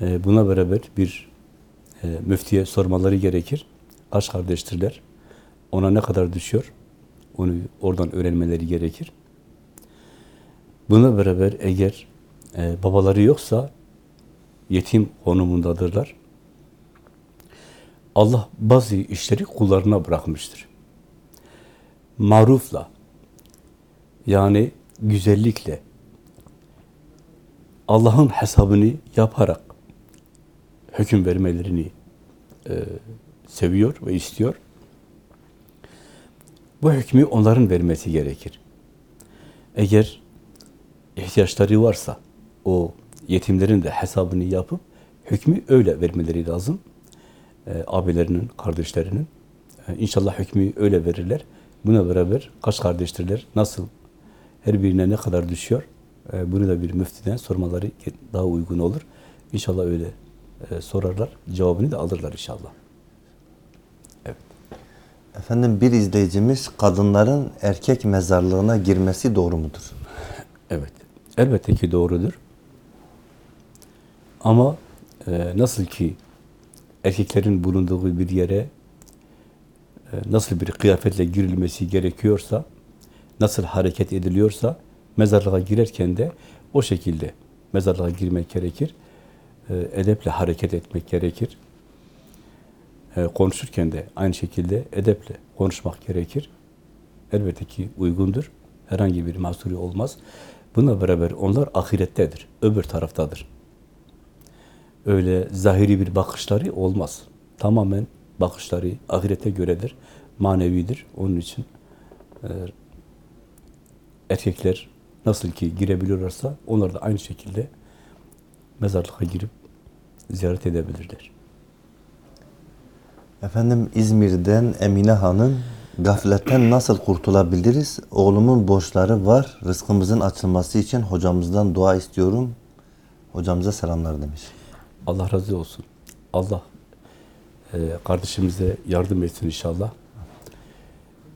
Ee, buna beraber bir e, müftiye sormaları gerekir. Kaç kardeştirler? Ona ne kadar düşüyor? Onu oradan öğrenmeleri gerekir. Buna beraber eğer e, babaları yoksa yetim konumundadırlar. Allah bazı işleri kullarına bırakmıştır. Marufla yani güzellikle Allah'ın hesabını yaparak hüküm vermelerini e, seviyor ve istiyor. Bu hükmü onların vermesi gerekir. Eğer ihtiyaçları varsa o yetimlerin de hesabını yapıp hükmü öyle vermeleri lazım. e, abilerinin, kardeşlerinin. E, inşallah hükmü öyle verirler. Buna beraber kaç kardeştirler, nasıl, her birine ne kadar düşüyor, e, bunu da bir müftiden sormaları daha uygun olur. İnşallah öyle e, sorarlar, cevabını da alırlar inşallah. Efendim bir izleyicimiz kadınların erkek mezarlığına girmesi doğru mudur? Evet. Elbette ki doğrudur. Ama e, nasıl ki erkeklerin bulunduğu bir yere e, nasıl bir kıyafetle girilmesi gerekiyorsa, nasıl hareket ediliyorsa, mezarlığa girerken de o şekilde mezarlığa girmek gerekir. E, edeple hareket etmek gerekir. Konuşurken de aynı şekilde edeple konuşmak gerekir. Elbette ki uygundur. Herhangi bir mahsuru olmaz. Buna beraber onlar ahirettedir. Öbür taraftadır. Öyle zahiri bir bakışları olmaz. Tamamen bakışları ahirete göredir. Manevidir. Onun için e, erkekler nasıl ki girebiliyorlarsa onlar da aynı şekilde mezarlığa girip ziyaret edebilirler. Efendim İzmir'den Emine Hanım gafletten nasıl kurtulabiliriz? Oğlumun borçları var. Rızkımızın açılması için hocamızdan dua istiyorum. Hocamıza selamlar demiş. Allah razı olsun. Allah e, kardeşimize yardım etsin inşallah.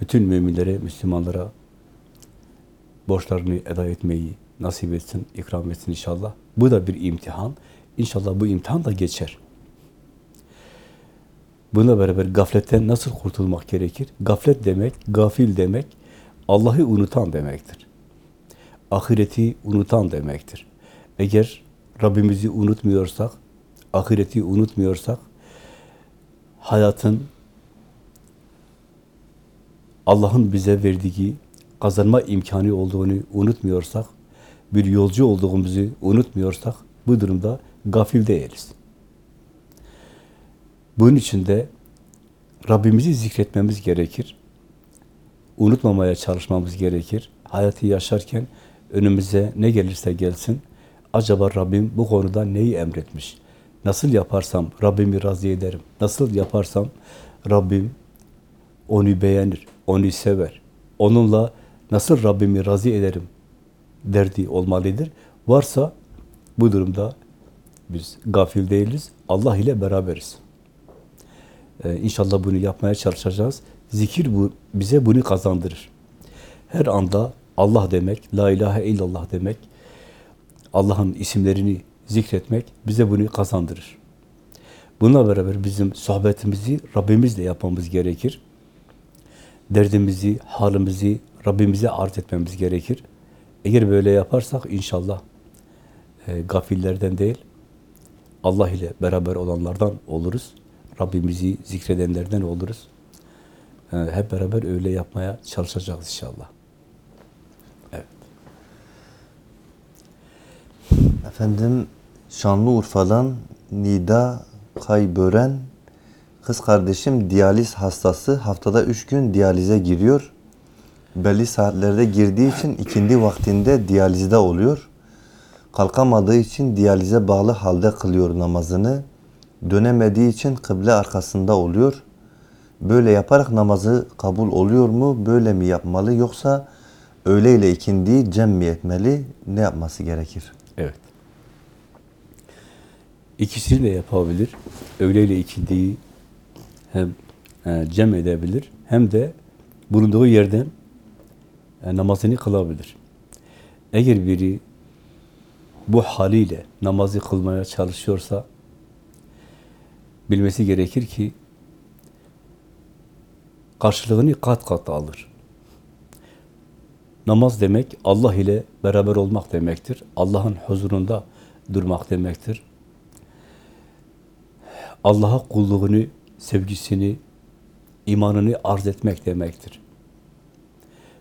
Bütün müminlere, Müslümanlara borçlarını eda etmeyi nasip etsin, ikram etsin inşallah. Bu da bir imtihan. İnşallah bu imtihan da geçer. Buna beraber gafletten nasıl kurtulmak gerekir? Gaflet demek, gafil demek, Allah'ı unutan demektir. Ahireti unutan demektir. Eğer Rabbimizi unutmuyorsak, ahireti unutmuyorsak, hayatın Allah'ın bize verdiği kazanma imkanı olduğunu unutmuyorsak, bir yolcu olduğumuzu unutmuyorsak, bu durumda gafil değiliz. Bunun için de Rabbimizi zikretmemiz gerekir. Unutmamaya çalışmamız gerekir. Hayatı yaşarken önümüze ne gelirse gelsin, acaba Rabbim bu konuda neyi emretmiş? Nasıl yaparsam Rabbimi razı ederim? Nasıl yaparsam Rabbim onu beğenir, onu sever? Onunla nasıl Rabbimi razı ederim derdi olmalıdır. Varsa bu durumda biz gafil değiliz, Allah ile beraberiz. Ee, inşallah bunu yapmaya çalışacağız. Zikir bu, bize bunu kazandırır. Her anda Allah demek, La ilahe illallah demek, Allah'ın isimlerini zikretmek bize bunu kazandırır. Bununla beraber bizim sohbetimizi Rabbimizle yapmamız gerekir. Derdimizi, halimizi Rabbimize arz etmemiz gerekir. Eğer böyle yaparsak inşallah e, gafillerden değil, Allah ile beraber olanlardan oluruz. Rabbimizi zikredenlerden oluruz. E, hep beraber öyle yapmaya çalışacağız inşallah. Evet. Efendim Şanlıurfa'dan Nida Kaybören kız kardeşim diyaliz hastası haftada üç gün diyalize giriyor. Belli saatlerde girdiği için ikindi vaktinde diyalizde oluyor. Kalkamadığı için diyalize bağlı halde kılıyor namazını. Dönemediği için kıble arkasında oluyor. Böyle yaparak namazı kabul oluyor mu? Böyle mi yapmalı? Yoksa öğle ile ikindiyi cem mi etmeli? Ne yapması gerekir? Evet. İkisini de yapabilir. Öğle ile ikindiyi hem e, cem edebilir hem de bulunduğu yerden e, namazını kılabilir. Eğer biri bu haliyle namazı kılmaya çalışıyorsa bilmesi gerekir ki karşılığını kat kat alır. Namaz demek Allah ile beraber olmak demektir. Allah'ın huzurunda durmak demektir. Allah'a kulluğunu, sevgisini, imanını arz etmek demektir.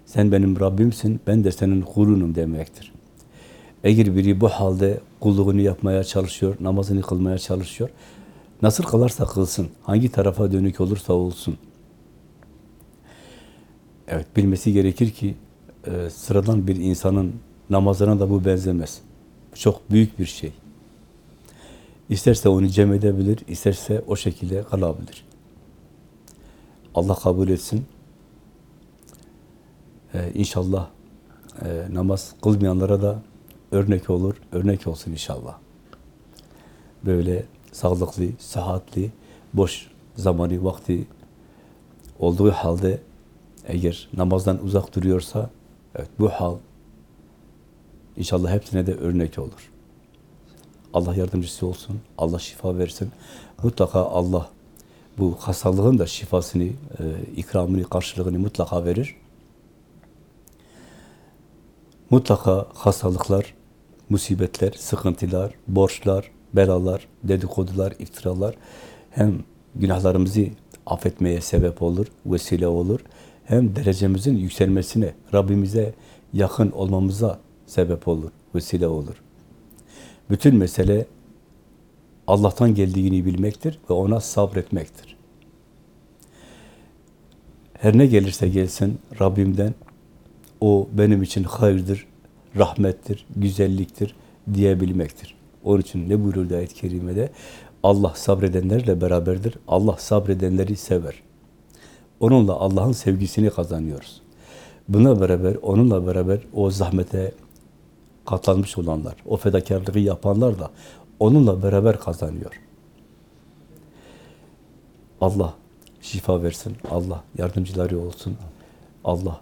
Sen benim Rabbimsin, ben de senin kulunum demektir. Eğer biri bu halde kulluğunu yapmaya çalışıyor, namazını kılmaya çalışıyor, nasıl kılarsa kılsın, hangi tarafa dönük olursa olsun. Evet, bilmesi gerekir ki e, sıradan bir insanın namazına da bu benzemez. Çok büyük bir şey. İsterse onu cem edebilir, isterse o şekilde kalabilir. Allah kabul etsin. Ee, inşallah e, namaz kılmayanlara da örnek olur, örnek olsun inşallah. Böyle sağlıklı, sıhhatli, boş zamanı, vakti olduğu halde eğer namazdan uzak duruyorsa, evet bu hal inşallah hepsine de örnek olur. Allah yardımcısı olsun, Allah şifa versin. Mutlaka Allah bu hastalığın da şifasını, e, ikramını, karşılığını mutlaka verir. Mutlaka hastalıklar, musibetler, sıkıntılar, borçlar, belalar, dedikodular, iftiralar hem günahlarımızı affetmeye sebep olur, vesile olur. Hem derecemizin yükselmesine, Rabbimize yakın olmamıza sebep olur, vesile olur. Bütün mesele Allah'tan geldiğini bilmektir ve ona sabretmektir. Her ne gelirse gelsin Rabbimden o benim için hayırdır, rahmettir, güzelliktir diyebilmektir. Onun için ne buyuruldu ayet-i kerimede? Allah sabredenlerle beraberdir. Allah sabredenleri sever. Onunla Allah'ın sevgisini kazanıyoruz. Buna beraber, onunla beraber o zahmete katlanmış olanlar, o fedakarlığı yapanlar da onunla beraber kazanıyor. Allah şifa versin, Allah yardımcıları olsun, Allah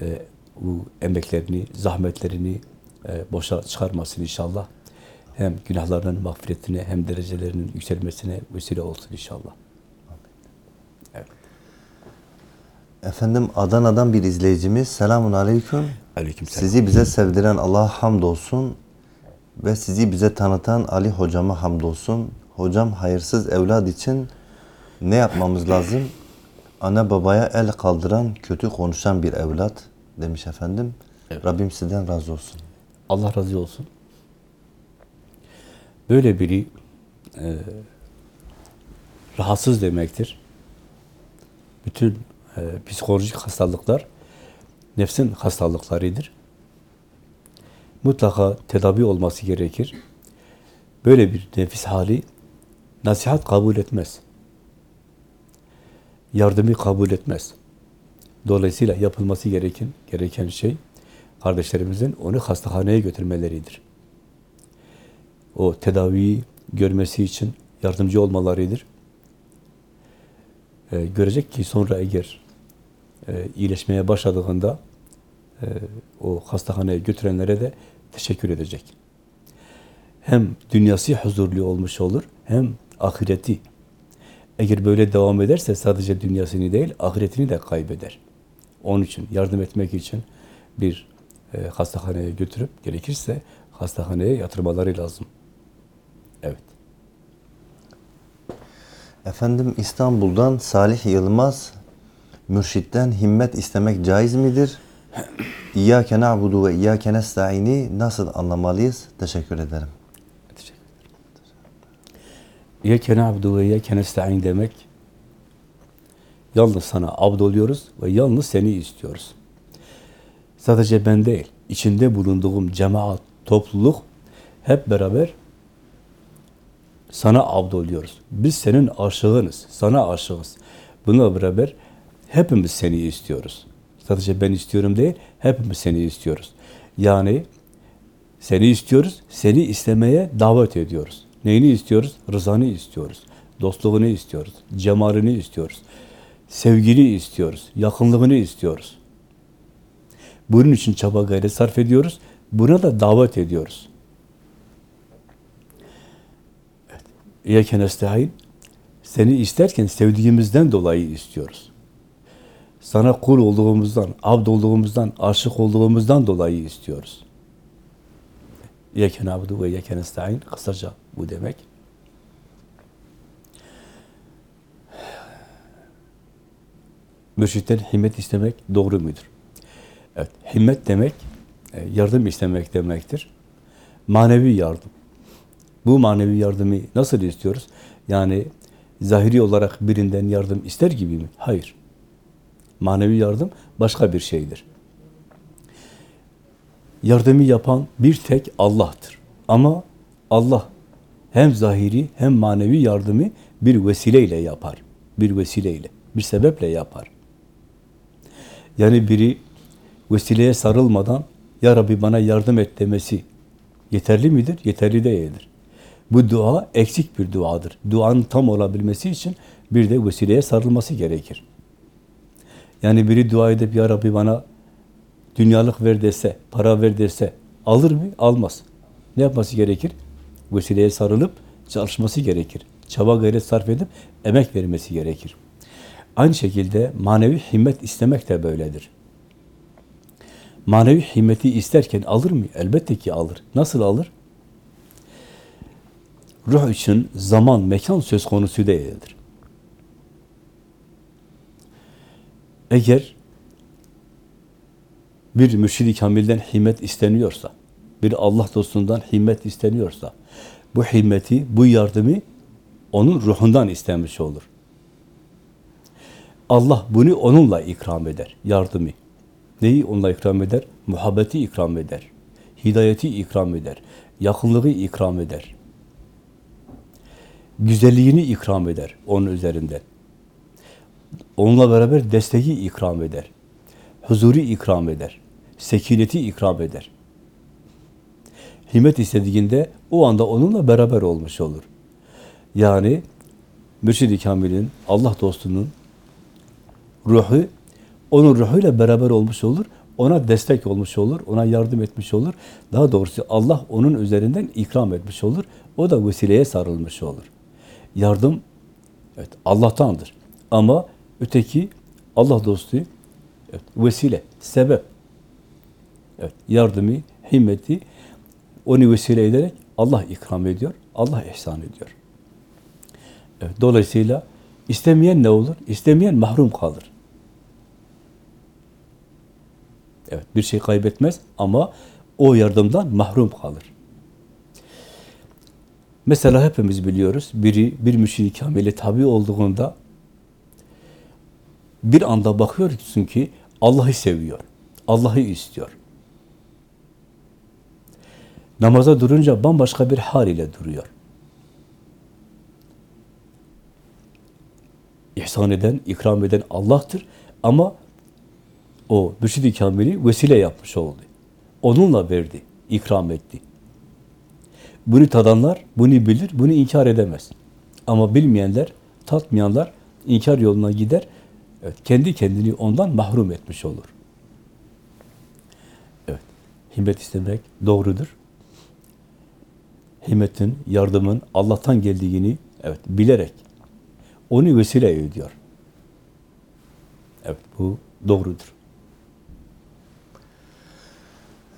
e, bu emeklerini, zahmetlerini e, boşa çıkarmasın inşallah. Hem günahlarının mağfiretine hem derecelerinin yükselmesine vesile olsun inşallah. Efendim Adana'dan bir izleyicimiz. Selamun aleyküm. Aleykümselam. Sizi bize sevdiren Allah'a hamdolsun ve sizi bize tanıtan Ali hocama hamdolsun. Hocam hayırsız evlad için ne yapmamız lazım? Ana babaya el kaldıran, kötü konuşan bir evlat demiş efendim. Rabbim sizden razı olsun. Allah razı olsun. Böyle biri e, rahatsız demektir. Bütün e, psikolojik hastalıklar nefsin hastalıklarıdır. Mutlaka tedavi olması gerekir. Böyle bir nefis hali nasihat kabul etmez. Yardımı kabul etmez. Dolayısıyla yapılması gereken gereken şey kardeşlerimizin onu hastahaneye götürmeleridir. O tedaviyi görmesi için yardımcı olmalarıdır. Ee, görecek ki sonra eğer e, iyileşmeye başladığında e, o hastahaneye götürenlere de teşekkür edecek. Hem dünyası huzurlu olmuş olur, hem ahireti. Eğer böyle devam ederse sadece dünyasını değil, ahiretini de kaybeder. Onun için, yardım etmek için bir e, hastahaneye götürüp gerekirse hastahaneye yatırmaları lazım. Evet. Efendim İstanbul'dan Salih Yılmaz mürşitten himmet istemek caiz midir? *clears throat* İyyâke na'budu ve iyyâke nesta'ini nasıl anlamalıyız? Teşekkür ederim. Teşekkür ederim. İyyâke na'budu ve iyyâke nesta'in demek yalnız sana abd oluyoruz ve yalnız seni istiyoruz. Sadece ben değil, içinde bulunduğum cemaat, topluluk hep beraber sana abd oluyoruz. Biz senin aşığınız, sana aşığız. Bununla beraber hepimiz seni istiyoruz. Sadece ben istiyorum değil, hepimiz seni istiyoruz. Yani seni istiyoruz, seni istemeye davet ediyoruz. Neyini istiyoruz? Rızanı istiyoruz. Dostluğunu istiyoruz. Cemalini istiyoruz. Sevgini istiyoruz. Yakınlığını istiyoruz. Bunun için çaba gayret sarf ediyoruz. Buna da davet ediyoruz. İyâke nestaîn seni isterken sevdiğimizden dolayı istiyoruz. Sana kul olduğumuzdan, abd olduğumuzdan, aşık olduğumuzdan dolayı istiyoruz. İyyâke na'budu ve iyyâke nestaîn kısaca bu demek. Mürşitten himmet istemek doğru mudur? Evet, himmet demek e, yardım istemek demektir. Manevi yardım. Bu manevi yardımı nasıl istiyoruz? Yani zahiri olarak birinden yardım ister gibi mi? Hayır. Manevi yardım başka bir şeydir. Yardımı yapan bir tek Allah'tır. Ama Allah hem zahiri hem manevi yardımı bir vesileyle yapar. Bir vesileyle, bir sebeple yapar. Yani biri vesileye sarılmadan Ya Rabbi bana yardım et demesi yeterli midir? Yeterli değildir. Bu dua eksik bir duadır. Duanın tam olabilmesi için bir de vesileye sarılması gerekir. Yani biri dua edip Ya Rabbi bana dünyalık ver dese, para ver dese alır mı? Almaz. Ne yapması gerekir? Vesileye sarılıp çalışması gerekir. Çaba gayret sarf edip emek vermesi gerekir. Aynı şekilde manevi himmet istemek de böyledir. Manevi himmeti isterken alır mı? Elbette ki alır. Nasıl alır? Ruh için zaman, mekan söz konusu değildir. Eğer bir mürşid-i kamilden himmet isteniyorsa, bir Allah dostundan himmet isteniyorsa, bu himmeti, bu yardımı onun ruhundan istenmiş olur. Allah bunu onunla ikram eder, yardımı. Neyi onunla ikram eder? Muhabbeti ikram eder. Hidayeti ikram eder. Yakınlığı ikram eder. Güzelliğini ikram eder onun üzerinden. Onunla beraber desteği ikram eder. Huzuru ikram eder. Sekineti ikram eder. Himmet istediğinde o anda onunla beraber olmuş olur. Yani Mürşid-i Kamil'in, Allah dostunun ruhu onun ruhuyla beraber olmuş olur, ona destek olmuş olur, ona yardım etmiş olur. Daha doğrusu Allah onun üzerinden ikram etmiş olur. O da vesileye sarılmış olur. Yardım evet Allah'tandır. Ama öteki Allah dostu evet, vesile, sebep. Evet, yardımı, himmeti onu vesile ederek Allah ikram ediyor, Allah ihsan ediyor. Evet, dolayısıyla istemeyen ne olur? İstemeyen mahrum kalır. Evet, bir şey kaybetmez ama o yardımdan mahrum kalır. Mesela hepimiz biliyoruz, biri bir müşid-i kamile tabi olduğunda bir anda bakıyorsun ki Allah'ı seviyor, Allah'ı istiyor. Namaza durunca bambaşka bir hal ile duruyor. İhsan eden, ikram eden Allah'tır ama o mürşid-i kamili vesile yapmış oldu. Onunla verdi, ikram etti. Bunu tadanlar bunu bilir, bunu inkar edemez. Ama bilmeyenler, tatmayanlar inkar yoluna gider. Evet, kendi kendini ondan mahrum etmiş olur. Evet, himmet istemek doğrudur. Himmetin, yardımın Allah'tan geldiğini evet bilerek onu vesile ediyor. Evet, bu doğrudur.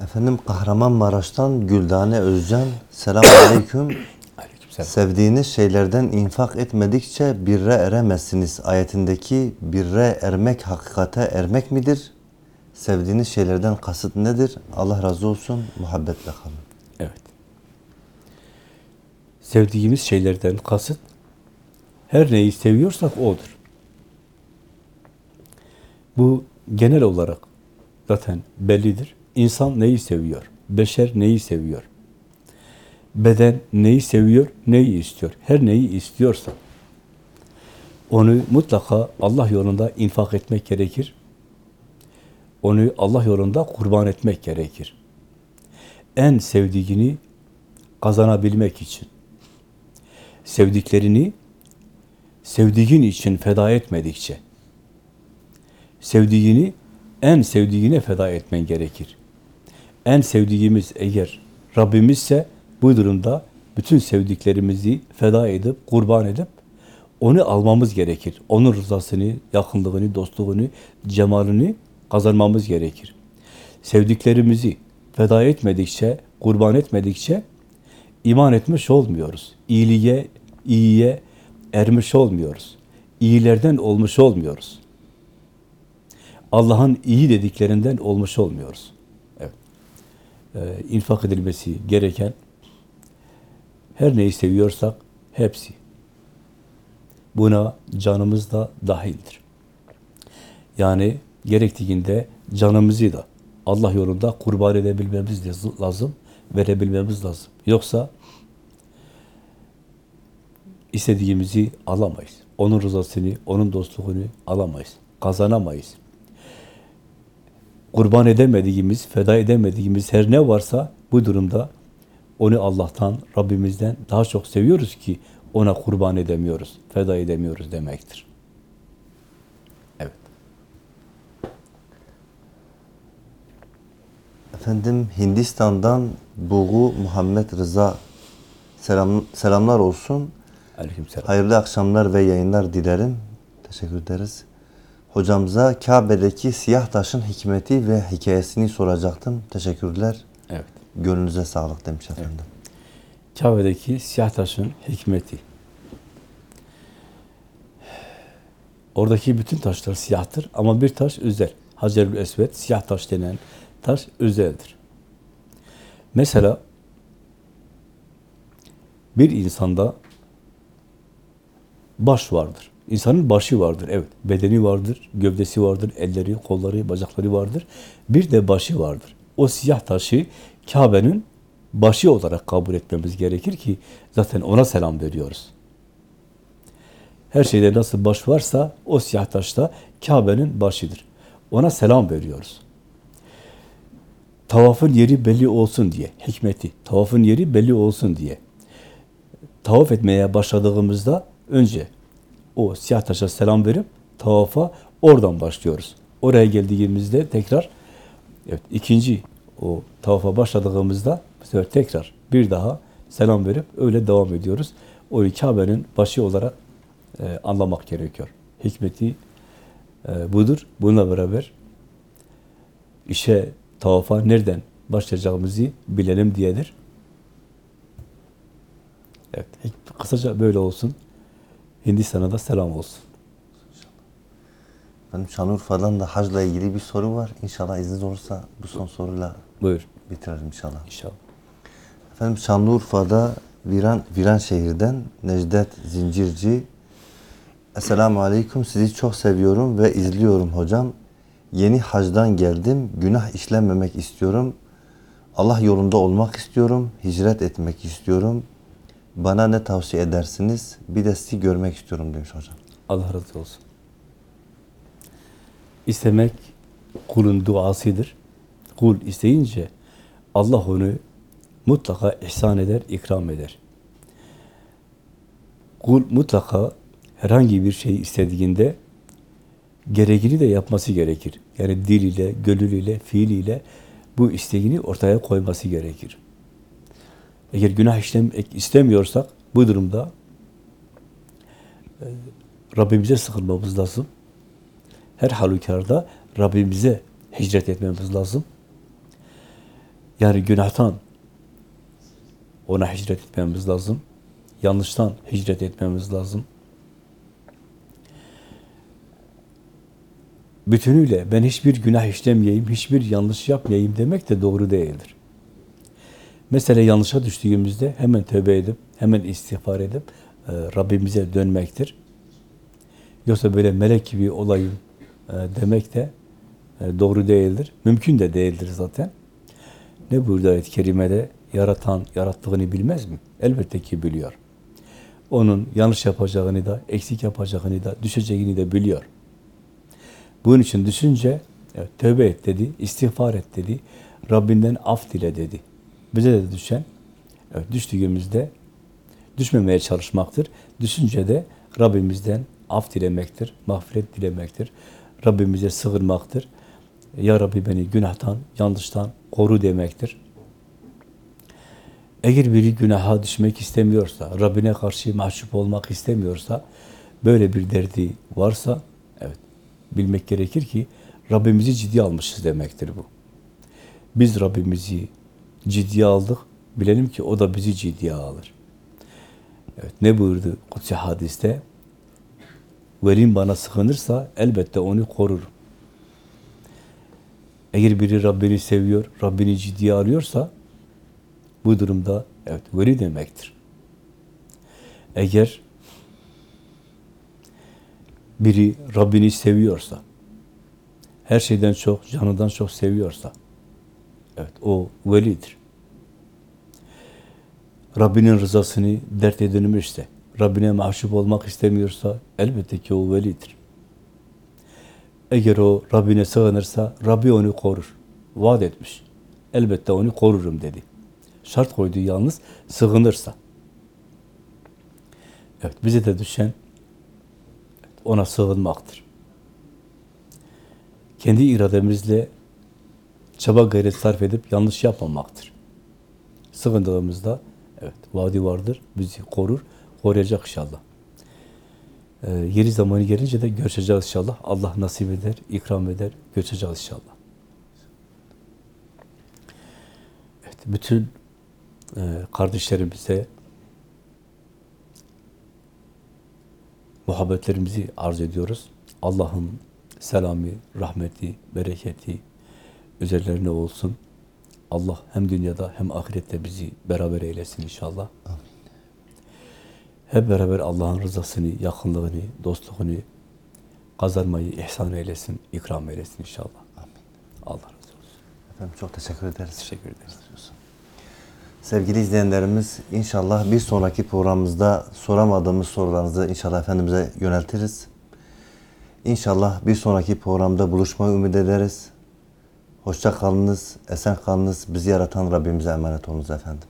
Efendim Kahramanmaraş'tan Güldane Özcan. Selamun Aleyküm. *coughs* Aleykümselam. Sevdiğiniz şeylerden infak etmedikçe birre eremezsiniz. Ayetindeki birre ermek hakikate ermek midir? Sevdiğiniz şeylerden kasıt nedir? Allah razı olsun. Muhabbetle kalın. Evet. Sevdiğimiz şeylerden kasıt her neyi seviyorsak odur. Bu genel olarak zaten bellidir. İnsan neyi seviyor? Beşer neyi seviyor? Beden neyi seviyor? Neyi istiyor? Her neyi istiyorsa onu mutlaka Allah yolunda infak etmek gerekir. Onu Allah yolunda kurban etmek gerekir. En sevdiğini kazanabilmek için. Sevdiklerini sevdiğin için feda etmedikçe, sevdiğini en sevdiğine feda etmen gerekir. En sevdiğimiz eğer Rabbimizse bu durumda bütün sevdiklerimizi feda edip, kurban edip onu almamız gerekir. Onun rızasını, yakınlığını, dostluğunu, cemalini kazanmamız gerekir. Sevdiklerimizi feda etmedikçe, kurban etmedikçe iman etmiş olmuyoruz. İyiliğe, iyiye ermiş olmuyoruz. İyilerden olmuş olmuyoruz. Allah'ın iyi dediklerinden olmuş olmuyoruz. Ee, infak edilmesi gereken her neyi seviyorsak hepsi. Buna canımız da dahildir. Yani gerektiğinde canımızı da Allah yolunda kurban edebilmemiz lazım, verebilmemiz lazım. Yoksa istediğimizi alamayız. Onun rızasını, onun dostluğunu alamayız. Kazanamayız. Kurban edemediğimiz, feda edemediğimiz her ne varsa bu durumda onu Allah'tan, Rabbimizden daha çok seviyoruz ki ona kurban edemiyoruz, feda edemiyoruz demektir. Evet. Efendim Hindistan'dan Buğu Muhammed Rıza selam, selamlar olsun. Aleykümselam. Hayırlı akşamlar ve yayınlar dilerim. Teşekkür ederiz. Hocamıza Kabe'deki siyah taşın hikmeti ve hikayesini soracaktım. Teşekkürler. Evet. Gönlünüze sağlık demiş efendim. Kabe'deki siyah taşın hikmeti. Oradaki bütün taşlar siyahtır ama bir taş özel. Hacerül Esved, siyah taş denen taş özeldir. Mesela bir insanda baş vardır. İnsanın başı vardır, evet. Bedeni vardır, gövdesi vardır, elleri, kolları, bacakları vardır. Bir de başı vardır. O siyah taşı Kabe'nin başı olarak kabul etmemiz gerekir ki zaten ona selam veriyoruz. Her şeyde nasıl baş varsa o siyah taş da Kabe'nin başıdır. Ona selam veriyoruz. Tavafın yeri belli olsun diye, hikmeti, tavafın yeri belli olsun diye. Tavaf etmeye başladığımızda önce o siyah taşa selam verip tavafa oradan başlıyoruz. Oraya geldiğimizde tekrar evet, ikinci o tavafa başladığımızda bu sefer tekrar bir daha selam verip öyle devam ediyoruz. O Kabe'nin başı olarak e, anlamak gerekiyor. Hikmeti e, budur. Bununla beraber işe, tavafa nereden başlayacağımızı bilelim diyedir. Evet, kısaca böyle olsun. Hindistan'a da selam olsun. Benim Şanlıurfa'dan da hacla ilgili bir soru var. İnşallah izniniz olursa bu son soruyla Buyur bitirelim inşallah. inşallah. Efendim Şanlıurfa'da Viran, Viran şehirden Necdet Zincirci Esselamu Aleyküm sizi çok seviyorum ve izliyorum hocam. Yeni hacdan geldim. Günah işlememek istiyorum. Allah yolunda olmak istiyorum. Hicret etmek istiyorum. Bana ne tavsiye edersiniz? Bir de sizi görmek istiyorum demiş hocam. Allah razı olsun. İstemek kulun duasıdır. Kul isteyince Allah onu mutlaka ihsan eder, ikram eder. Kul mutlaka herhangi bir şey istediğinde gereğini de yapması gerekir. Yani dil ile, gönül ile, fiil ile bu isteğini ortaya koyması gerekir. Eğer günah işlemek istemiyorsak bu durumda e, Rabbimize sıkılmamız lazım. Her halükarda Rabbimize hicret etmemiz lazım. Yani günahtan ona hicret etmemiz lazım. Yanlıştan hicret etmemiz lazım. Bütünüyle ben hiçbir günah işlemeyeyim, hiçbir yanlış yapmayayım demek de doğru değildir. Mesela yanlışa düştüğümüzde hemen tövbe edip, hemen istiğfar edip e, Rabbimize dönmektir. Yoksa böyle melek gibi olayım e, demek de e, doğru değildir. Mümkün de değildir zaten. Ne buyurdu ayet-i kerimede? Yaratan, yarattığını bilmez mi? Elbette ki biliyor. Onun yanlış yapacağını da, eksik yapacağını da, düşeceğini de biliyor. Bunun için düşünce, evet, tövbe et dedi, istiğfar et dedi, Rabbinden af dile dedi. Bize de düşen, evet, düştüğümüzde düşmemeye çalışmaktır. Düşünce de Rabbimizden af dilemektir, mağfiret dilemektir. Rabbimize sığınmaktır. Ya Rabbi beni günahtan, yanlıştan koru demektir. Eğer biri günaha düşmek istemiyorsa, Rabbine karşı mahcup olmak istemiyorsa, böyle bir derdi varsa, evet, bilmek gerekir ki Rabbimizi ciddiye almışız demektir bu. Biz Rabbimizi ciddiye aldık, bilelim ki o da bizi ciddiye alır. Evet, ne buyurdu Kutsi hadiste? Velim bana sıkınırsa elbette onu korurum. Eğer biri Rabbini seviyor, Rabbini ciddiye alıyorsa bu durumda evet veli demektir. Eğer biri Rabbini seviyorsa, her şeyden çok, canından çok seviyorsa, evet o velidir. Rabbinin rızasını dert edinmişse, Rabbine mahcup olmak istemiyorsa elbette ki o velidir. Eğer o Rabbine sığınırsa Rabbi onu korur. Vaat etmiş. Elbette onu korurum dedi. Şart koydu yalnız sığınırsa. Evet bize de düşen ona sığınmaktır. Kendi irademizle çaba gayret sarf edip yanlış yapmamaktır. Sığındığımızda evet vaadi vardır, bizi korur, koruyacak inşallah. Ee, yeri zamanı gelince de görüşeceğiz inşallah. Allah nasip eder, ikram eder, görüşeceğiz inşallah. Evet, bütün e, kardeşlerimize muhabbetlerimizi arz ediyoruz. Allah'ın selamı, rahmeti, bereketi üzerlerine olsun. Allah hem dünyada hem ahirette bizi beraber eylesin inşallah. Hep beraber Allah'ın rızasını, yakınlığını, dostluğunu kazanmayı ihsan eylesin, ikram eylesin inşallah. Allah razı olsun. Efendim çok teşekkür ederiz. Teşekkür ederiz. Sevgili izleyenlerimiz inşallah bir sonraki programımızda soramadığımız sorularınızı inşallah Efendimiz'e yöneltiriz. İnşallah bir sonraki programda buluşmayı ümit ederiz. Hoşça kalınız, esen kalınız. Bizi yaratan Rabbimize emanet olunuz efendim.